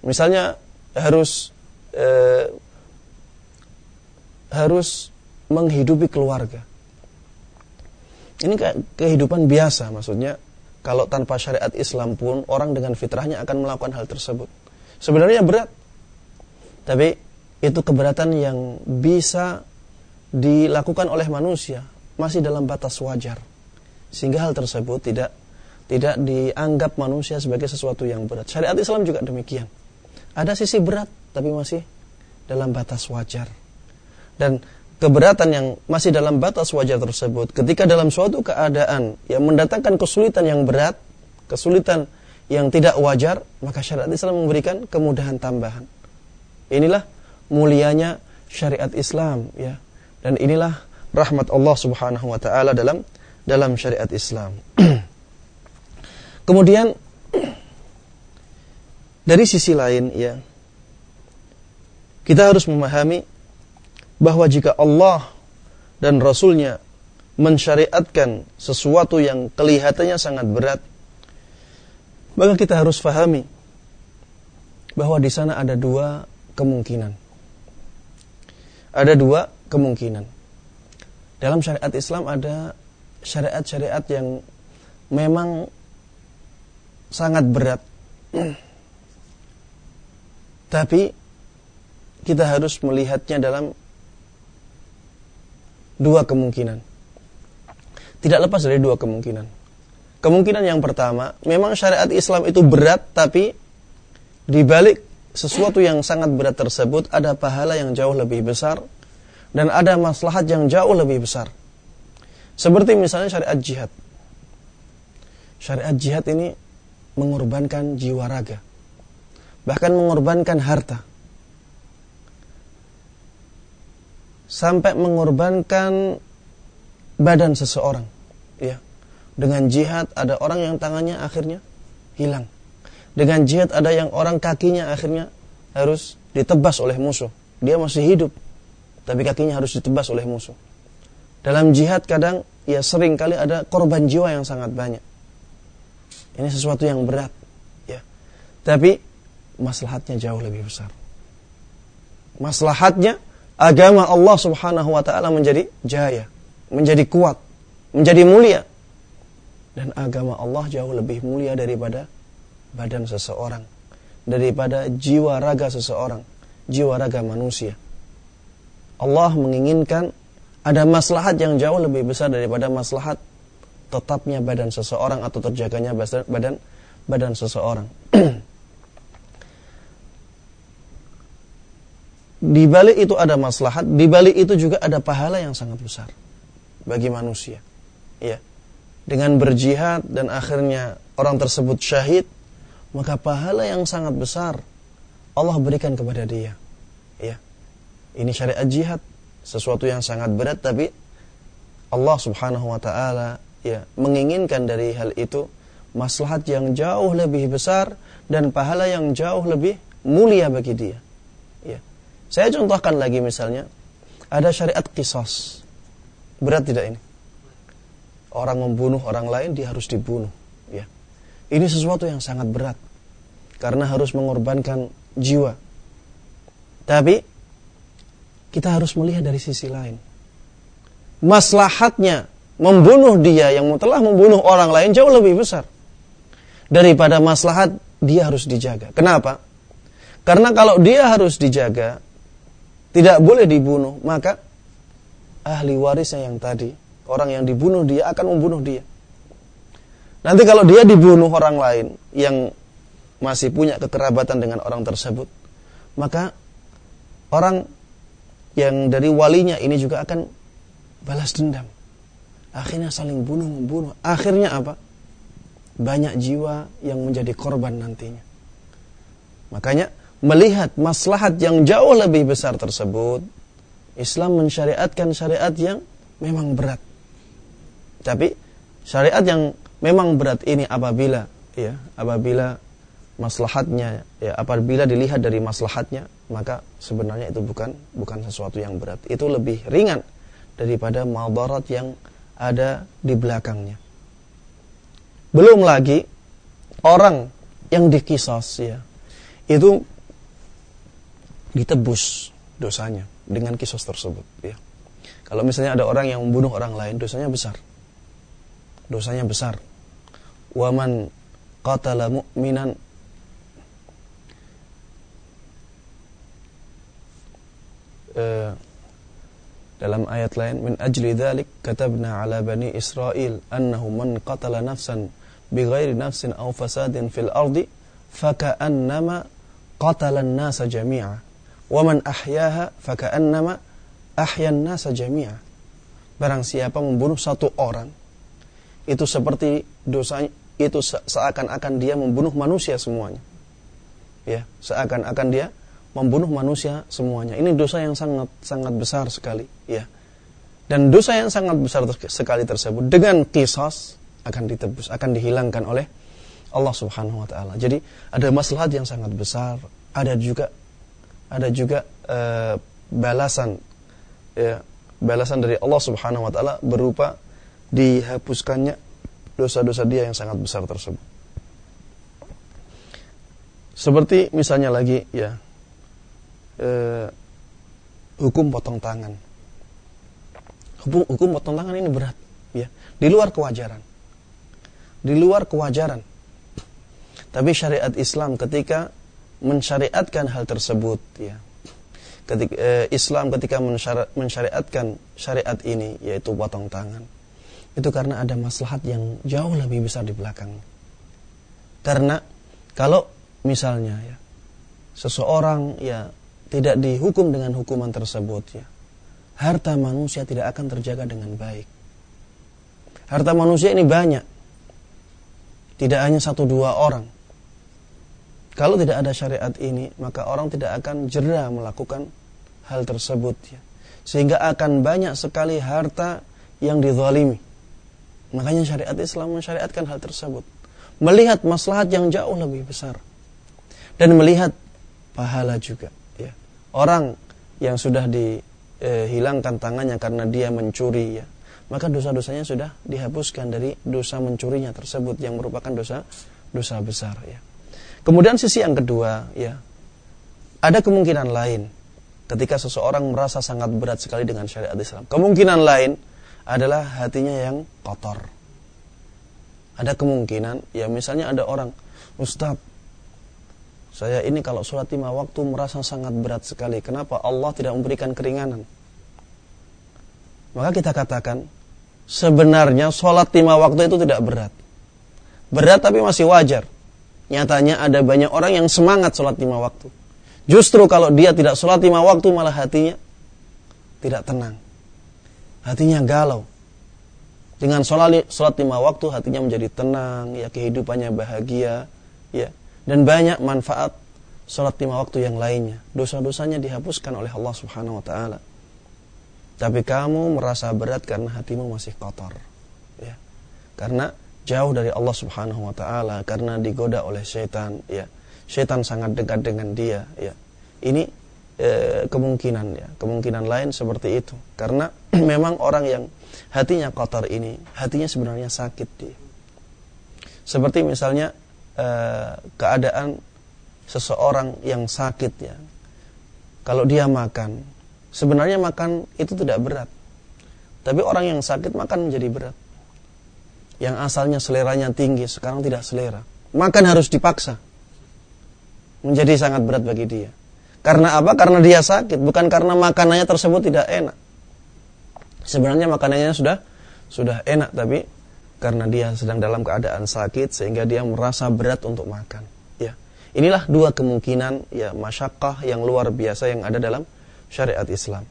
Misalnya harus eh, harus menghidupi keluarga. Ini kehidupan biasa maksudnya kalau tanpa syariat Islam pun orang dengan fitrahnya akan melakukan hal tersebut. Sebenarnya berat. Tapi itu keberatan yang bisa dilakukan oleh manusia masih dalam batas wajar. Sehingga hal tersebut tidak tidak dianggap manusia sebagai sesuatu yang berat. Syariat Islam juga demikian. Ada sisi berat tapi masih dalam batas wajar. Dan keberatan yang masih dalam batas wajar tersebut ketika dalam suatu keadaan yang mendatangkan kesulitan yang berat, kesulitan yang tidak wajar, maka syariat Islam memberikan kemudahan tambahan. Inilah mulianya syariat Islam ya. Dan inilah rahmat Allah Subhanahu wa taala dalam dalam syariat Islam. Kemudian dari sisi lain ya kita harus memahami bahwa jika Allah dan Rasulnya mensyariatkan sesuatu yang kelihatannya sangat berat, maka kita harus fahami bahwa di sana ada dua kemungkinan. Ada dua kemungkinan. Dalam syariat Islam ada syariat-syariat yang memang sangat berat. Tapi kita harus melihatnya dalam dua kemungkinan. Tidak lepas dari dua kemungkinan. Kemungkinan yang pertama, memang syariat Islam itu berat, tapi di balik sesuatu yang sangat berat tersebut ada pahala yang jauh lebih besar dan ada maslahat yang jauh lebih besar. Seperti misalnya syariat jihad. Syariat jihad ini mengorbankan jiwa raga. Bahkan mengorbankan harta. Sampai mengorbankan badan seseorang ya dengan jihad ada orang yang tangannya akhirnya hilang. Dengan jihad ada yang orang kakinya akhirnya harus ditebas oleh musuh. Dia masih hidup, tapi kakinya harus ditebas oleh musuh. Dalam jihad kadang ya sering kali ada korban jiwa yang sangat banyak. Ini sesuatu yang berat, ya. Tapi maslahatnya jauh lebih besar. Maslahatnya agama Allah Subhanahu wa taala menjadi jaya, menjadi kuat, menjadi mulia. Dan agama Allah jauh lebih mulia daripada badan seseorang, daripada jiwa raga seseorang, jiwa raga manusia. Allah menginginkan ada maslahat yang jauh lebih besar daripada maslahat tetapnya badan seseorang atau terjaganya badan badan seseorang. di balik itu ada maslahat, di balik itu juga ada pahala yang sangat besar bagi manusia. Ya. Dengan berjihad dan akhirnya orang tersebut syahid, maka pahala yang sangat besar Allah berikan kepada dia. Ya. Ini syariat jihad, sesuatu yang sangat berat tapi Allah Subhanahu wa taala ya menginginkan dari hal itu maslahat yang jauh lebih besar dan pahala yang jauh lebih mulia bagi dia. Saya contohkan lagi misalnya, ada syariat kisos. Berat tidak ini? Orang membunuh orang lain, dia harus dibunuh. Ya. Ini sesuatu yang sangat berat. Karena harus mengorbankan jiwa. Tapi, kita harus melihat dari sisi lain. Maslahatnya membunuh dia yang telah membunuh orang lain jauh lebih besar. Daripada maslahat dia harus dijaga. Kenapa? Karena kalau dia harus dijaga, tidak boleh dibunuh, maka ahli warisnya yang tadi, orang yang dibunuh dia akan membunuh dia. Nanti kalau dia dibunuh orang lain yang masih punya kekerabatan dengan orang tersebut, maka orang yang dari walinya ini juga akan balas dendam. Akhirnya saling bunuh membunuh. Akhirnya apa? Banyak jiwa yang menjadi korban nantinya. Makanya melihat maslahat yang jauh lebih besar tersebut, Islam mensyariatkan syariat yang memang berat. Tapi syariat yang memang berat ini apabila ya, apabila maslahatnya ya apabila dilihat dari maslahatnya, maka sebenarnya itu bukan bukan sesuatu yang berat. Itu lebih ringan daripada madarat yang ada di belakangnya. Belum lagi orang yang dikisos ya. Itu ditebus dosanya dengan kisos tersebut ya. Kalau misalnya ada orang yang membunuh orang lain dosanya besar. Dosanya besar. Waman qatala mu'minan uh, dalam ayat lain min ajli dzalik katabna ala bani Israel annahu man qatala nafsan bighairi nafsin aw fasadin fil ardi faka'annama qatala an-nasa jami'a Waman ahyaha faka'annama ahyan nasa jami'a. Barang siapa membunuh satu orang, itu seperti dosanya itu seakan-akan dia membunuh manusia semuanya. Ya, seakan-akan dia membunuh manusia semuanya. Ini dosa yang sangat sangat besar sekali, ya. Dan dosa yang sangat besar sekali tersebut dengan kisos akan ditebus, akan dihilangkan oleh Allah Subhanahu wa taala. Jadi ada maslahat yang sangat besar, ada juga ada juga uh, balasan ya balasan dari Allah Subhanahu wa taala berupa dihapuskannya dosa-dosa dia yang sangat besar tersebut. Seperti misalnya lagi ya uh, hukum potong tangan. Hukum, hukum potong tangan ini berat ya, di luar kewajaran. Di luar kewajaran. Tapi syariat Islam ketika mensyariatkan hal tersebut ya. Ketika eh, Islam ketika mensyariatkan syariat ini yaitu potong tangan itu karena ada maslahat yang jauh lebih besar di belakang. Karena kalau misalnya ya seseorang ya tidak dihukum dengan hukuman tersebut ya harta manusia tidak akan terjaga dengan baik. Harta manusia ini banyak. Tidak hanya satu dua orang kalau tidak ada syariat ini, maka orang tidak akan jerah melakukan hal tersebut. Ya. Sehingga akan banyak sekali harta yang dizalimi. Makanya syariat Islam mensyariatkan hal tersebut. melihat maslahat yang jauh lebih besar dan melihat pahala juga ya orang yang sudah dihilangkan tangannya karena dia mencuri ya maka dosa-dosanya sudah dihapuskan dari dosa mencurinya tersebut yang merupakan dosa dosa besar ya kemudian sisi yang kedua ya ada kemungkinan lain ketika seseorang merasa sangat berat sekali dengan syariat Islam. Kemungkinan lain adalah hatinya yang kotor. Ada kemungkinan ya misalnya ada orang Ustadz saya ini kalau sholat lima waktu merasa sangat berat sekali. Kenapa Allah tidak memberikan keringanan? Maka kita katakan sebenarnya sholat lima waktu itu tidak berat. Berat tapi masih wajar nyatanya ada banyak orang yang semangat sholat lima waktu justru kalau dia tidak sholat lima waktu malah hatinya tidak tenang hatinya galau dengan sholat, lima waktu hatinya menjadi tenang, ya kehidupannya bahagia, ya dan banyak manfaat sholat lima waktu yang lainnya. Dosa-dosanya dihapuskan oleh Allah Subhanahu Wa Taala. Tapi kamu merasa berat karena hatimu masih kotor, ya. Karena jauh dari Allah Subhanahu Wa Taala, karena digoda oleh syaitan, ya. Syaitan sangat dekat dengan dia, ya. Ini eh, kemungkinan ya, kemungkinan lain seperti itu. Karena memang orang yang hatinya kotor ini, hatinya sebenarnya sakit dia. Seperti misalnya eh, keadaan seseorang yang sakit ya. Kalau dia makan, sebenarnya makan itu tidak berat. Tapi orang yang sakit makan menjadi berat. Yang asalnya seleranya tinggi, sekarang tidak selera. Makan harus dipaksa. Menjadi sangat berat bagi dia. Karena apa? Karena dia sakit, bukan karena makanannya tersebut tidak enak. Sebenarnya makanannya sudah sudah enak, tapi karena dia sedang dalam keadaan sakit sehingga dia merasa berat untuk makan. Ya, inilah dua kemungkinan ya masyakkah yang luar biasa yang ada dalam syariat Islam.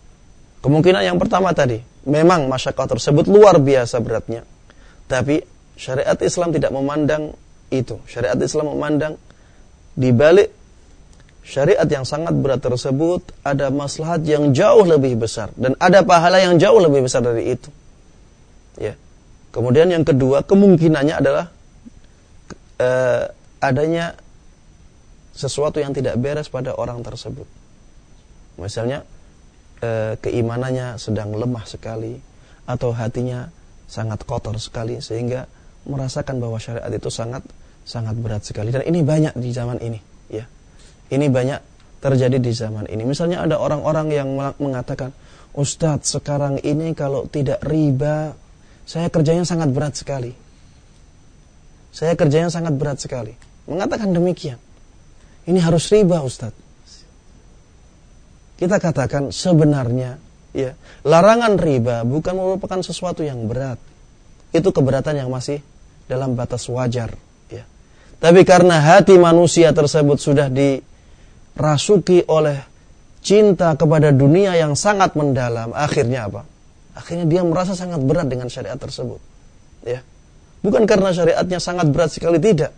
Kemungkinan yang pertama tadi, memang masyakkah tersebut luar biasa beratnya, tapi syariat Islam tidak memandang itu. Syariat Islam memandang di balik syariat yang sangat berat tersebut ada maslahat yang jauh lebih besar dan ada pahala yang jauh lebih besar dari itu. Ya. Kemudian yang kedua kemungkinannya adalah uh, adanya sesuatu yang tidak beres pada orang tersebut. Misalnya uh, keimanannya sedang lemah sekali atau hatinya sangat kotor sekali sehingga merasakan bahwa syariat itu sangat sangat berat sekali dan ini banyak di zaman ini, ya ini banyak terjadi di zaman ini. Misalnya ada orang-orang yang mengatakan, Ustadz sekarang ini kalau tidak riba, saya kerjanya sangat berat sekali. Saya kerjanya sangat berat sekali. Mengatakan demikian. Ini harus riba Ustadz. Kita katakan sebenarnya ya larangan riba bukan merupakan sesuatu yang berat. Itu keberatan yang masih dalam batas wajar. Ya. Tapi karena hati manusia tersebut sudah di rasuki oleh cinta kepada dunia yang sangat mendalam, akhirnya apa? Akhirnya dia merasa sangat berat dengan syariat tersebut. Ya. Bukan karena syariatnya sangat berat sekali tidak,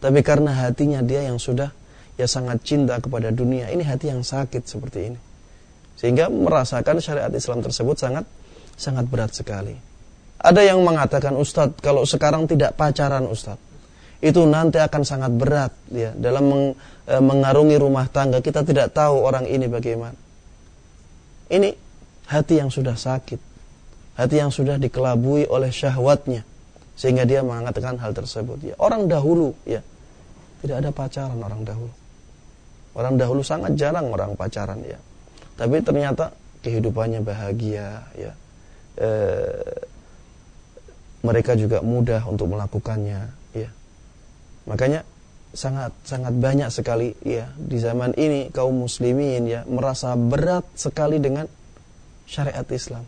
tapi karena hatinya dia yang sudah ya sangat cinta kepada dunia. Ini hati yang sakit seperti ini. Sehingga merasakan syariat Islam tersebut sangat sangat berat sekali. Ada yang mengatakan Ustadz kalau sekarang tidak pacaran Ustadz itu nanti akan sangat berat ya dalam meng, e, mengarungi rumah tangga. Kita tidak tahu orang ini bagaimana. Ini hati yang sudah sakit hati yang sudah dikelabui oleh syahwatnya sehingga dia mengatakan hal tersebut ya. Orang dahulu ya tidak ada pacaran orang dahulu. Orang dahulu sangat jarang orang pacaran ya tapi ternyata kehidupannya bahagia ya e, mereka juga mudah untuk melakukannya Makanya sangat sangat banyak sekali ya di zaman ini kaum muslimin ya merasa berat sekali dengan syariat Islam.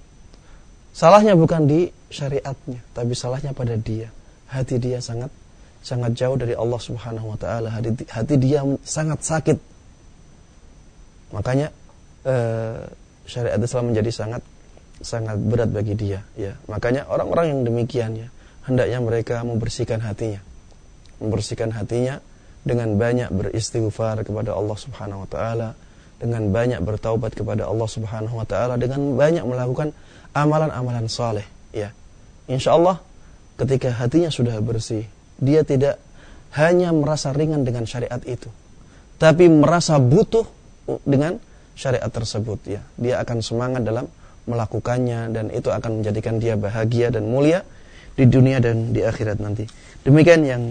Salahnya bukan di syariatnya, tapi salahnya pada dia. Hati dia sangat sangat jauh dari Allah Subhanahu wa taala. Hati, hati dia sangat sakit. Makanya eh, syariat Islam menjadi sangat sangat berat bagi dia ya. Makanya orang-orang yang demikian ya hendaknya mereka membersihkan hatinya membersihkan hatinya dengan banyak beristighfar kepada Allah Subhanahu wa taala, dengan banyak bertaubat kepada Allah Subhanahu wa taala, dengan banyak melakukan amalan-amalan saleh, ya. Insya Allah ketika hatinya sudah bersih, dia tidak hanya merasa ringan dengan syariat itu, tapi merasa butuh dengan syariat tersebut ya. Dia akan semangat dalam melakukannya dan itu akan menjadikan dia bahagia dan mulia di dunia dan di akhirat nanti. Demikian yang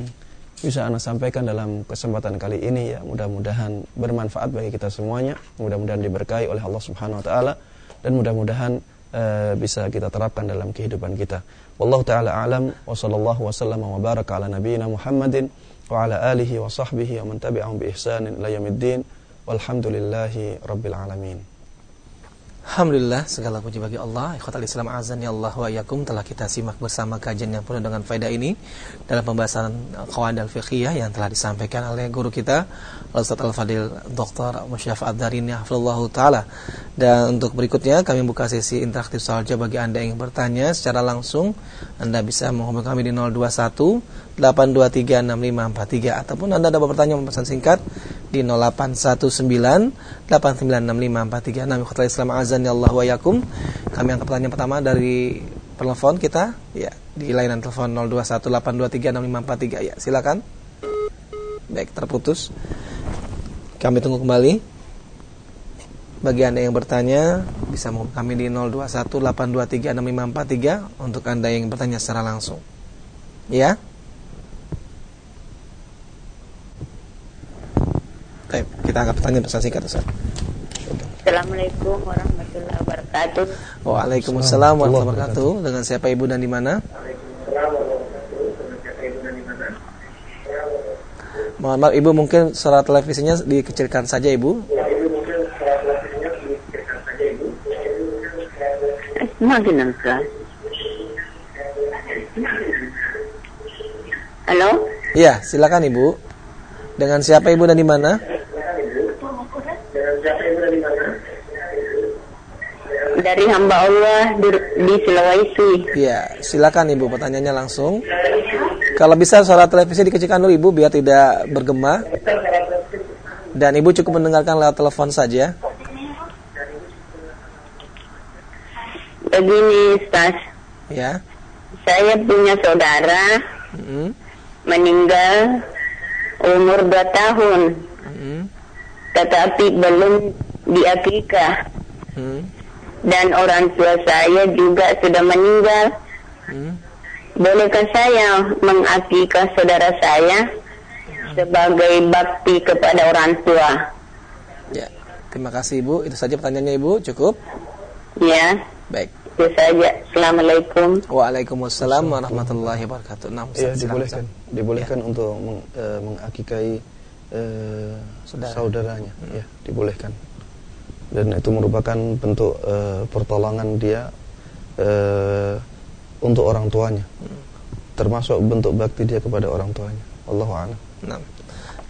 bisa Anda sampaikan dalam kesempatan kali ini ya. Mudah-mudahan bermanfaat bagi kita semuanya. Mudah-mudahan diberkahi oleh Allah Subhanahu wa taala dan mudah-mudahan uh, bisa kita terapkan dalam kehidupan kita. Wallahu taala alam wa sallallahu wasallam wa baraka ala nabiyyina Muhammadin wa ala alihi wa sahbihi wa man tabi'ahum bi ihsanin ila yaumiddin. Walhamdulillahi rabbil alamin. Alhamdulillah segala puji bagi Allah Ikhwatal Islam azan ya Allah wa yakum Telah kita simak bersama kajian yang penuh dengan faedah ini Dalam pembahasan Qawaid al-Fiqhiyah yang telah disampaikan oleh guru kita Ustaz Al-Fadil Dr. Musyaf Ad-Darini Dan untuk berikutnya kami buka sesi interaktif soal jawab bagi Anda yang bertanya secara langsung Anda bisa menghubungi kami di 021 823 6543 Ataupun Anda ada pertanyaan pesan singkat di 0819 896543 Nami Khotel Islam Azan ya Allah wa. Kami angkat pertanyaan pertama dari telepon kita ya di layanan telepon 0218236543 ya silakan. Baik terputus. Kami tunggu kembali. Bagi Anda yang bertanya bisa menghubungi kami di 0218236543 untuk Anda yang bertanya secara langsung. Ya. Baik, pertanyaan pesan singkat Ustaz. Assalamualaikum warahmatullahi wabarakatuh. Waalaikumsalam warahmatullahi wabarakatuh. Dengan siapa Ibu dan di mana? Mohon maaf Ibu mungkin suara televisinya dikecilkan saja Ibu. Makin Halo? Iya, silakan Ibu. Dengan siapa Ibu dan di mana? Dari hamba Allah di, di Sulawesi. Ya, silakan Ibu pertanyaannya langsung. Kalau bisa suara televisi dikecilkan dulu Ibu biar tidak bergema. Dan Ibu cukup mendengarkan lewat telepon saja. Begini, Stas. Ya. Saya punya saudara Mm-hmm. meninggal umur 2 tahun, Mm-hmm. tetapi belum diakikah. Mm-hmm. Dan orang tua saya juga sudah meninggal. Mm-hmm. Bolehkah saya mengakikah saudara saya sebagai bakti kepada orang tua? Ya, terima kasih Ibu. Itu saja pertanyaannya Ibu. Cukup. Ya, Baik. itu saja. Assalamualaikum. Waalaikumsalam warahmatullahi wabarakatuh. Nah, Ya, silakan, dibolehkan. Dibolehkan untuk meng, eh, mengakikai eh, Saudara. saudaranya, ya, dibolehkan. Dan itu merupakan bentuk eh, pertolongan dia eh, untuk orang tuanya. Termasuk bentuk bakti dia kepada orang tuanya. Allahu a'lam. Nah,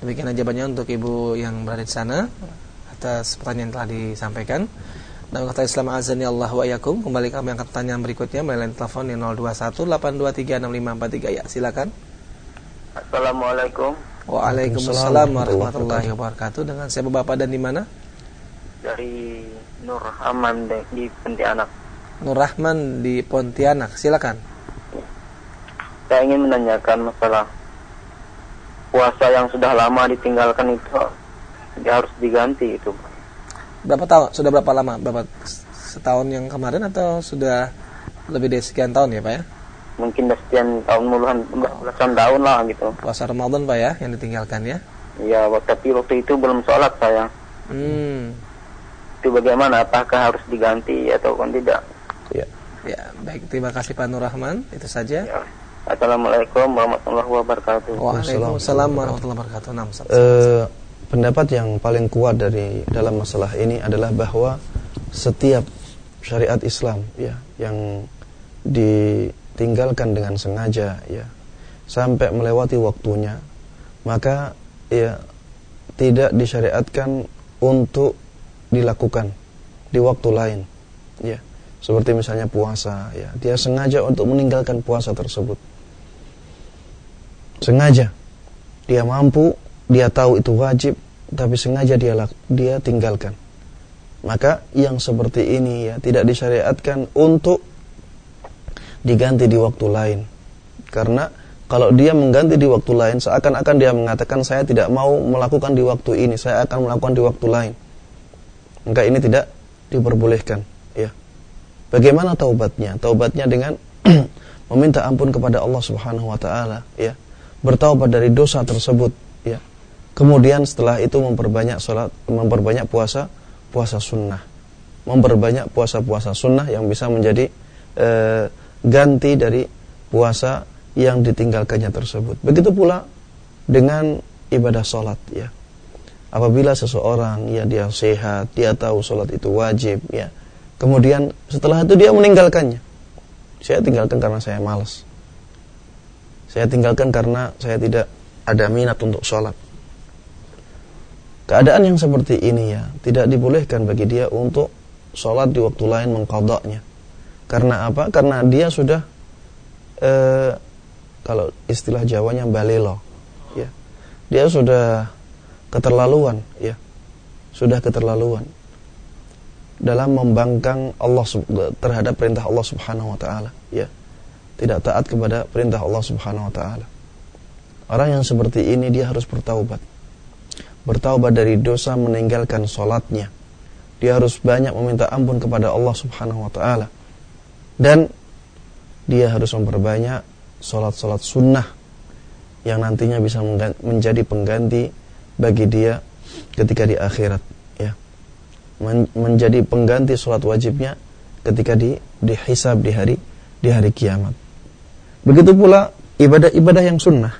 demikian aja banyak untuk Ibu yang berada di sana atas pertanyaan yang telah disampaikan. Dan kata Islam azani Allah wa yakum. Kembali kami angkat pertanyaan berikutnya melalui telepon di 0218236543 ya. Silakan. Assalamualaikum Waalaikumsalam warahmatullahi wabarakatuh. Dengan siapa Bapak dan di mana? Dari Nur de- di Pontianak. Nur Rahman di Pontianak. Silakan. Saya ingin menanyakan masalah puasa yang sudah lama ditinggalkan itu dia harus diganti itu. Berapa tahun? Sudah berapa lama? Berapa setahun yang kemarin atau sudah lebih dari sekian tahun ya, Pak ya? Mungkin udah sekian tahun puluhan belasan tahun lah gitu. Puasa Ramadan, Pak ya, yang ditinggalkan ya. Ya, wak- tapi waktu itu belum sholat saya. Hmm. Itu bagaimana? Apakah harus diganti atau tidak? Ya. Ya, baik. Terima kasih Pak Nur Rahman. Itu saja. Ya. Assalamualaikum warahmatullahi wabarakatuh. Waalaikumsalam warahmatullahi wabarakatuh. Nah. Eh, pendapat yang paling kuat dari dalam masalah ini adalah bahwa setiap syariat Islam ya yang ditinggalkan dengan sengaja ya sampai melewati waktunya maka ya tidak disyariatkan untuk dilakukan di waktu lain ya. Seperti misalnya puasa ya. Dia sengaja untuk meninggalkan puasa tersebut. Sengaja. Dia mampu dia tahu itu wajib tapi sengaja dia dia tinggalkan. Maka yang seperti ini ya tidak disyariatkan untuk diganti di waktu lain. Karena kalau dia mengganti di waktu lain seakan-akan dia mengatakan saya tidak mau melakukan di waktu ini, saya akan melakukan di waktu lain. Maka ini tidak diperbolehkan, ya. Bagaimana taubatnya? Taubatnya dengan meminta ampun kepada Allah Subhanahu wa taala, ya. Bertaubat dari dosa tersebut, ya. Kemudian setelah itu memperbanyak salat, memperbanyak puasa, puasa sunnah. Memperbanyak puasa-puasa sunnah yang bisa menjadi eh, ganti dari puasa yang ditinggalkannya tersebut. Begitu pula dengan ibadah sholat ya. Apabila seseorang ya dia sehat, dia tahu sholat itu wajib ya. Kemudian setelah itu dia meninggalkannya. Saya tinggalkan karena saya malas. Saya tinggalkan karena saya tidak ada minat untuk sholat. Keadaan yang seperti ini ya tidak dibolehkan bagi dia untuk sholat di waktu lain mengkodoknya. Karena apa? Karena dia sudah eh, kalau istilah Jawanya balelo ya dia sudah keterlaluan ya. Sudah keterlaluan. Dalam membangkang Allah terhadap perintah Allah Subhanahu wa taala ya. Tidak taat kepada perintah Allah Subhanahu wa taala. Orang yang seperti ini dia harus bertaubat. Bertaubat dari dosa meninggalkan solatnya dia harus banyak meminta ampun kepada Allah Subhanahu wa taala. Dan dia harus memperbanyak sholat-sholat sunnah yang nantinya bisa menjadi pengganti bagi dia ketika di akhirat ya. Men menjadi pengganti sholat wajibnya ketika di dihisab di hari di hari kiamat. Begitu pula ibadah-ibadah yang sunnah.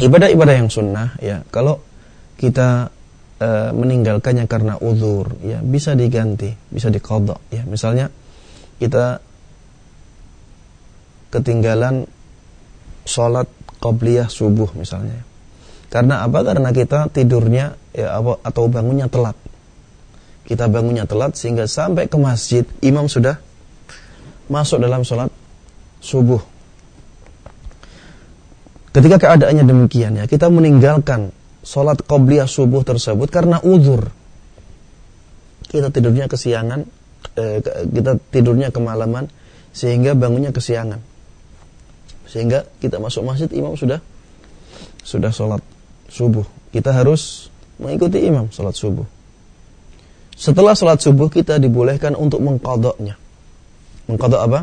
Ibadah-ibadah yang sunnah ya. Kalau kita e, meninggalkannya karena uzur ya bisa diganti bisa dikodok ya. Misalnya kita ketinggalan sholat qobliyah subuh misalnya. Karena apa? Karena kita tidurnya ya apa, atau bangunnya telat. Kita bangunnya telat sehingga sampai ke masjid imam sudah masuk dalam sholat subuh. Ketika keadaannya demikian ya, kita meninggalkan sholat qobliyah subuh tersebut karena uzur. Kita tidurnya kesiangan, eh, kita tidurnya kemalaman sehingga bangunnya kesiangan sehingga kita masuk masjid imam sudah sudah sholat subuh. Kita harus mengikuti imam sholat subuh. Setelah sholat subuh kita dibolehkan untuk mengkodoknya mengkodok apa?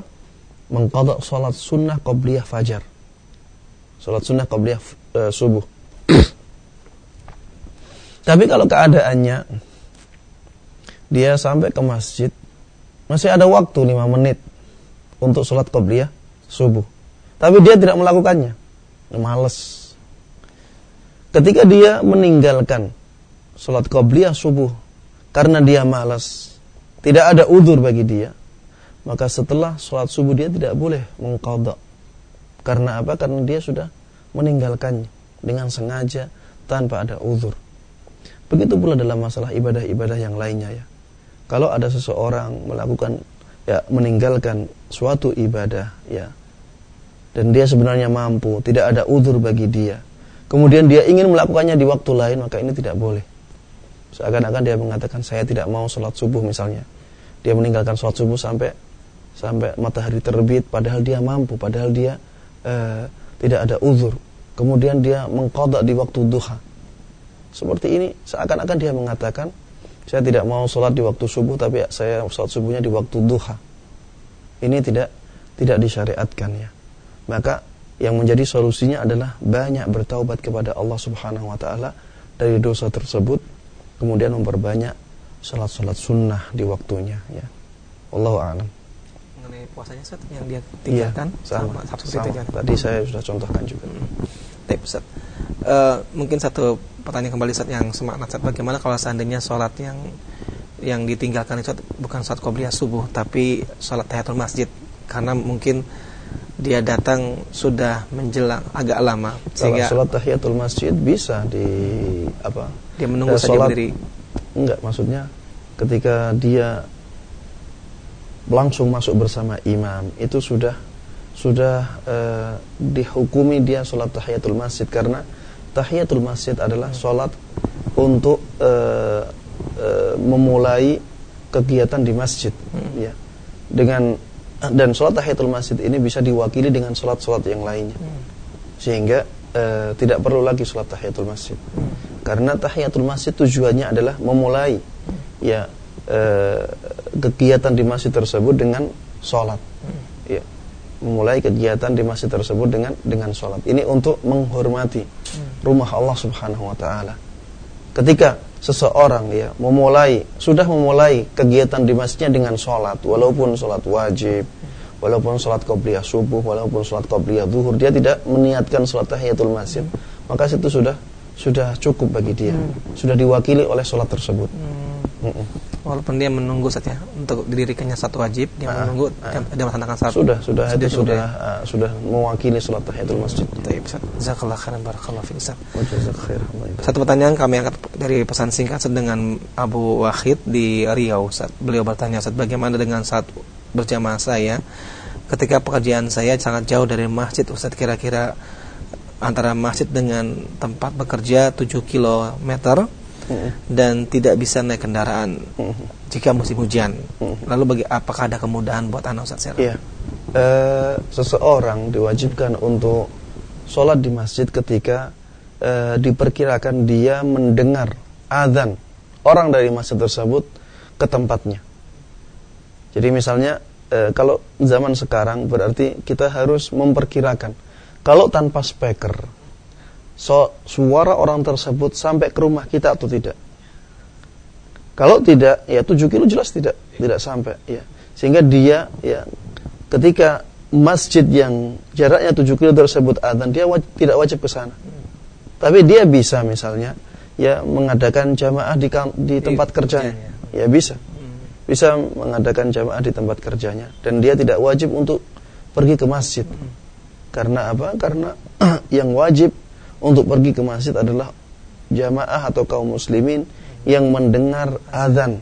Mengkodok sholat sunnah qobliyah fajar. Sholat sunnah qobliyah e, subuh. Tapi kalau keadaannya dia sampai ke masjid masih ada waktu 5 menit untuk sholat qobliyah subuh. Tapi dia tidak melakukannya. Males. Ketika dia meninggalkan sholat qobliyah subuh karena dia malas, tidak ada udur bagi dia, maka setelah sholat subuh dia tidak boleh mengkodok. Karena apa? Karena dia sudah meninggalkannya dengan sengaja tanpa ada udur. Begitu pula dalam masalah ibadah-ibadah yang lainnya ya. Kalau ada seseorang melakukan ya meninggalkan suatu ibadah ya dan dia sebenarnya mampu, tidak ada udur bagi dia. Kemudian dia ingin melakukannya di waktu lain, maka ini tidak boleh. Seakan-akan dia mengatakan saya tidak mau sholat subuh misalnya. Dia meninggalkan sholat subuh sampai sampai matahari terbit, padahal dia mampu, padahal dia uh, tidak ada uzur. Kemudian dia mengkodak di waktu duha. Seperti ini, seakan-akan dia mengatakan saya tidak mau sholat di waktu subuh, tapi saya sholat subuhnya di waktu duha. Ini tidak tidak disyariatkan ya maka yang menjadi solusinya adalah banyak bertaubat kepada Allah Subhanahu wa taala dari dosa tersebut kemudian memperbanyak salat-salat sunnah di waktunya ya. Wallahu a'lam. Mengenai puasanya Ustaz yang dia tinggalkan iya, sama, sama, sama. Itu, Tadi saya sudah contohkan juga. Baik Ustaz. Uh, mungkin satu pertanyaan kembali Ustaz yang semakna Ustaz bagaimana kalau seandainya sholat yang yang ditinggalkan itu bukan sholat qobliyah subuh tapi sholat tahiyatul masjid karena mungkin dia datang sudah menjelang agak lama sehingga Kalau sholat tahiyatul masjid bisa di apa dia menunggu saja sholat, berdiri. Enggak maksudnya ketika dia langsung masuk bersama imam itu sudah sudah uh, dihukumi dia sholat tahiyatul masjid. Karena tahiyatul masjid adalah sholat untuk uh, uh, memulai kegiatan di masjid hmm. ya. Dengan dan sholat tahiyatul masjid ini bisa diwakili dengan sholat-sholat yang lainnya. Sehingga eh, tidak perlu lagi sholat tahiyatul masjid. Karena tahiyatul masjid tujuannya adalah memulai ya eh, kegiatan di masjid tersebut dengan sholat. Ya memulai kegiatan di masjid tersebut dengan dengan sholat. Ini untuk menghormati rumah Allah subhanahu wa taala. Ketika seseorang ya memulai sudah memulai kegiatan di masjidnya dengan sholat. Walaupun sholat wajib walaupun sholat qobliyah subuh walaupun sholat qobliyah zuhur dia tidak meniatkan sholat tahiyatul masjid maka itu sudah sudah cukup bagi dia. Sudah diwakili oleh sholat tersebut. Mm-mm. Walaupun dia menunggu saja untuk didirikannya satu wajib, dia Ah, menunggu ah. dia, melaksanakan satu. sudah sudah itu sudah ya? ah, sudah mewakili sholat tahiyatul masjid Baik, Ustaz. Jazakallah khairan fiik, khairan. Satu pertanyaan kami angkat dari pesan singkat dengan Abu Wahid di Riau. Ustaz. Beliau bertanya, Ustaz, bagaimana dengan saat berjamaah saya ketika pekerjaan saya sangat jauh dari masjid, Ustaz kira-kira antara masjid dengan tempat bekerja 7 km dan tidak bisa naik kendaraan jika musim hujan. Lalu bagi apakah ada kemudahan buat anak Ustaz? Iya. Eh, seseorang diwajibkan untuk sholat di masjid ketika eh, diperkirakan dia mendengar azan orang dari masjid tersebut ke tempatnya. Jadi misalnya eh, kalau zaman sekarang berarti kita harus memperkirakan kalau tanpa speaker so, suara orang tersebut sampai ke rumah kita atau tidak. Kalau tidak, ya 7 kilo jelas tidak tidak sampai ya. Sehingga dia ya ketika masjid yang jaraknya 7 kilo tersebut adzan dia waj- tidak wajib ke sana. Tapi dia bisa misalnya ya mengadakan jamaah di di tempat kerjanya. Ya bisa. Bisa mengadakan jamaah di tempat kerjanya dan dia tidak wajib untuk pergi ke masjid. Karena apa? Karena yang wajib untuk pergi ke masjid adalah jamaah atau kaum muslimin yang mendengar azan.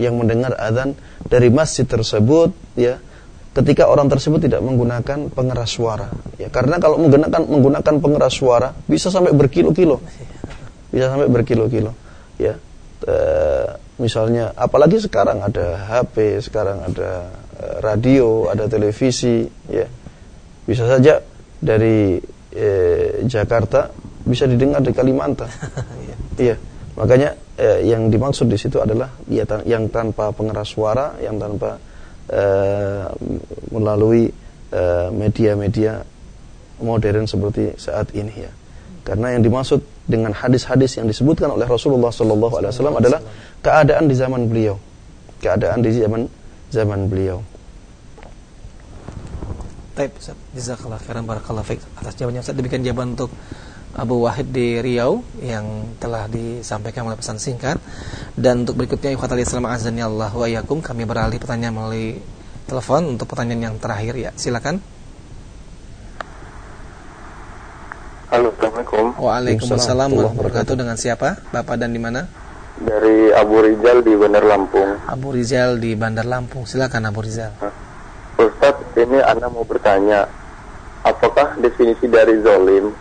Yang mendengar azan dari masjid tersebut ya ketika orang tersebut tidak menggunakan pengeras suara. Ya karena kalau menggunakan menggunakan pengeras suara bisa sampai berkilo-kilo. Bisa sampai berkilo-kilo ya. Eh, misalnya apalagi sekarang ada HP sekarang ada eh, radio ada televisi ya. Bisa saja dari eh, Jakarta bisa didengar di Kalimantan. Iya. Makanya eh, yang dimaksud di situ adalah ya, tan- yang tanpa pengeras suara yang tanpa eh, melalui eh, media-media modern seperti saat ini ya. Karena yang dimaksud dengan hadis-hadis yang disebutkan oleh Rasulullah Sallallahu Alaihi Wasallam adalah keadaan di zaman beliau. Keadaan di zaman zaman beliau Taib Ustaz. Jazakallah khairan barakallahu fiik atas jawabannya Ustaz. Demikian jawaban untuk Abu Wahid di Riau yang telah disampaikan melalui pesan singkat. Dan untuk berikutnya ikhwatal Islam azani Allah wa iyyakum kami beralih pertanyaan melalui telepon untuk pertanyaan yang terakhir ya. Silakan. Halo, Assalamualaikum. Waalaikumsalam warahmatullahi wabarakatuh. Dengan siapa? Bapak dan di mana? Dari Abu Rizal di Bandar Lampung. Abu Rizal di Bandar Lampung. Silakan Abu Rizal. Ustadz, ini Anda mau bertanya, apakah definisi dari zolim?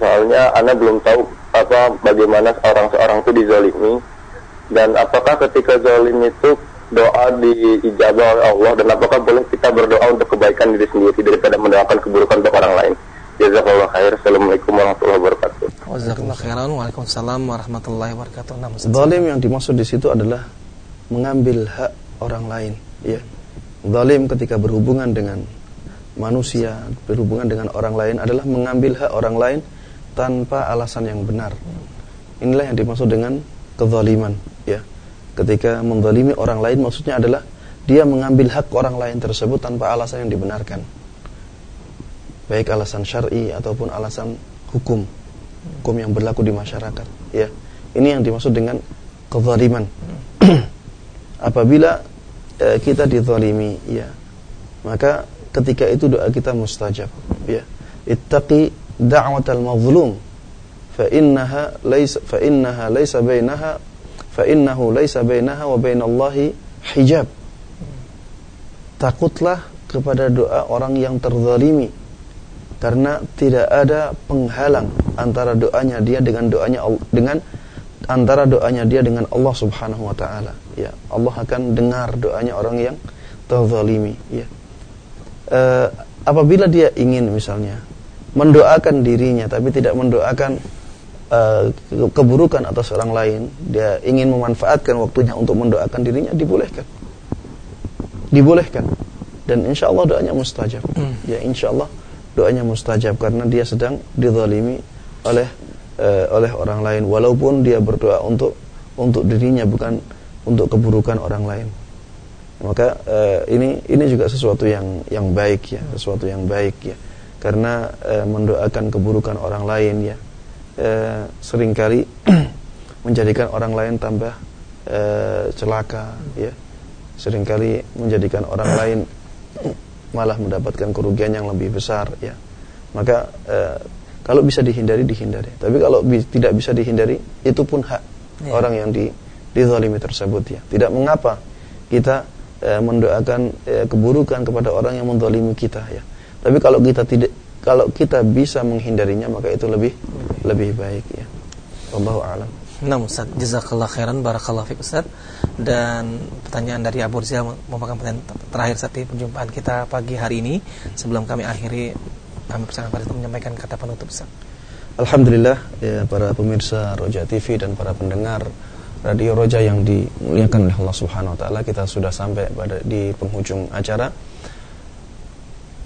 Soalnya Anda belum tahu apa bagaimana orang seorang itu dizolimi dan apakah ketika zolim itu doa diijabah oleh Allah dan apakah boleh kita berdoa untuk kebaikan diri sendiri daripada mendoakan keburukan untuk orang lain? Jazakallah khair. Assalamualaikum warahmatullahi wabarakatuh. Wajazakallah khairan. Waalaikumsalam warahmatullahi wabarakatuh. Ustaz. Zalim yang dimaksud di situ adalah mengambil hak orang lain, ya. Zalim ketika berhubungan dengan manusia, berhubungan dengan orang lain adalah mengambil hak orang lain tanpa alasan yang benar. Inilah yang dimaksud dengan kezaliman, ya. Ketika menzalimi orang lain maksudnya adalah dia mengambil hak orang lain tersebut tanpa alasan yang dibenarkan. Baik alasan syar'i ataupun alasan hukum. Hukum yang berlaku di masyarakat, ya. Ini yang dimaksud dengan kezaliman. Apabila eh, kita dizalimi, ya, maka ketika itu doa kita mustajab, ya. Ittaqi da'watal mazlum fa innaha laysa fa innaha laysa bainaha fa innahu laysa bainaha wa bainallahi hijab. Takutlah kepada doa orang yang terzalimi karena tidak ada penghalang antara doanya dia dengan doanya dengan antara doanya dia dengan Allah Subhanahu wa taala. Ya, Allah akan dengar doanya orang yang terzalimi ya e, apabila dia ingin misalnya mendoakan dirinya tapi tidak mendoakan e, keburukan atas orang lain dia ingin memanfaatkan waktunya untuk mendoakan dirinya dibolehkan dibolehkan dan insya Allah doanya mustajab hmm. ya insya Allah doanya mustajab karena dia sedang dizalimi oleh uh, oleh orang lain walaupun dia berdoa untuk untuk dirinya bukan untuk keburukan orang lain. Maka uh, ini ini juga sesuatu yang yang baik ya sesuatu yang baik ya. Karena uh, mendoakan keburukan orang lain ya. Uh, sering kali menjadikan orang lain tambah uh, celaka ya. Seringkali menjadikan orang lain malah mendapatkan kerugian yang lebih besar ya. Maka uh, kalau bisa dihindari dihindari tapi kalau bi tidak bisa dihindari itu pun hak ya. orang yang di dizalimi tersebut ya tidak mengapa kita e, mendoakan e, keburukan kepada orang yang menzalimi kita ya. Tapi kalau kita tidak kalau kita bisa menghindarinya maka itu lebih lebih baik ya. Allahu a'lam. Nah Ustaz, jazakallah khairan barakallah fiik Ustaz. Dan pertanyaan dari Abu Rizal merupakan pertanyaan terakhir saat perjumpaan kita pagi hari ini sebelum kami akhiri kami persilakan pada menyampaikan kata penutup Ustaz. Alhamdulillah ya para pemirsa Roja TV dan para pendengar Radio Roja yang dimuliakan oleh Allah Subhanahu wa taala, kita sudah sampai pada di penghujung acara.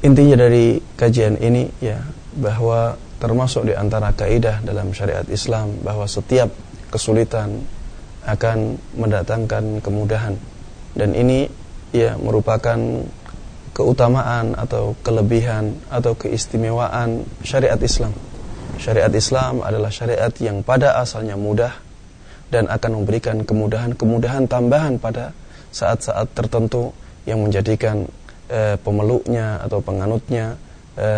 Intinya dari kajian ini ya bahwa termasuk di antara kaidah dalam syariat Islam bahwa setiap kesulitan akan mendatangkan kemudahan dan ini ya merupakan keutamaan atau kelebihan atau keistimewaan syariat Islam. Syariat Islam adalah syariat yang pada asalnya mudah dan akan memberikan kemudahan-kemudahan tambahan pada saat-saat tertentu yang menjadikan e, pemeluknya atau penganutnya e,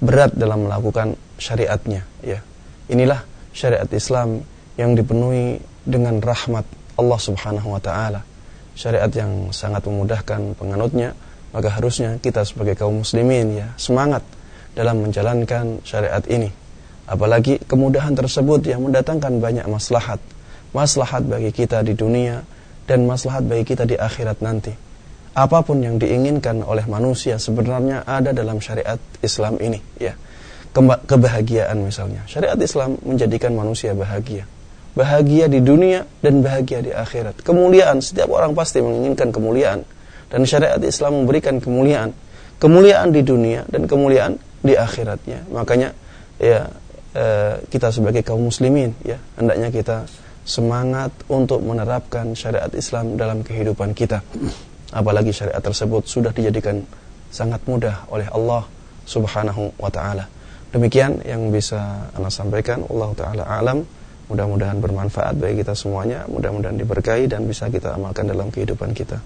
berat dalam melakukan syariatnya ya inilah syariat Islam yang dipenuhi dengan rahmat Allah Subhanahu wa taala syariat yang sangat memudahkan penganutnya maka harusnya kita sebagai kaum muslimin ya semangat dalam menjalankan syariat ini Apalagi kemudahan tersebut yang mendatangkan banyak maslahat. Maslahat bagi kita di dunia dan maslahat bagi kita di akhirat nanti. Apa pun yang diinginkan oleh manusia sebenarnya ada dalam syariat Islam ini, ya. Kebahagiaan misalnya. Syariat Islam menjadikan manusia bahagia. Bahagia di dunia dan bahagia di akhirat. Kemuliaan, setiap orang pasti menginginkan kemuliaan. Dan syariat Islam memberikan kemuliaan. Kemuliaan di dunia dan kemuliaan di akhiratnya. Makanya ya Eh, kita sebagai kaum muslimin ya hendaknya kita semangat untuk menerapkan syariat Islam dalam kehidupan kita. Apalagi syariat tersebut sudah dijadikan sangat mudah oleh Allah Subhanahu wa taala. Demikian yang bisa Anda sampaikan. Allah taala alam. Mudah-mudahan bermanfaat bagi kita semuanya. Mudah-mudahan diberkahi dan bisa kita amalkan dalam kehidupan kita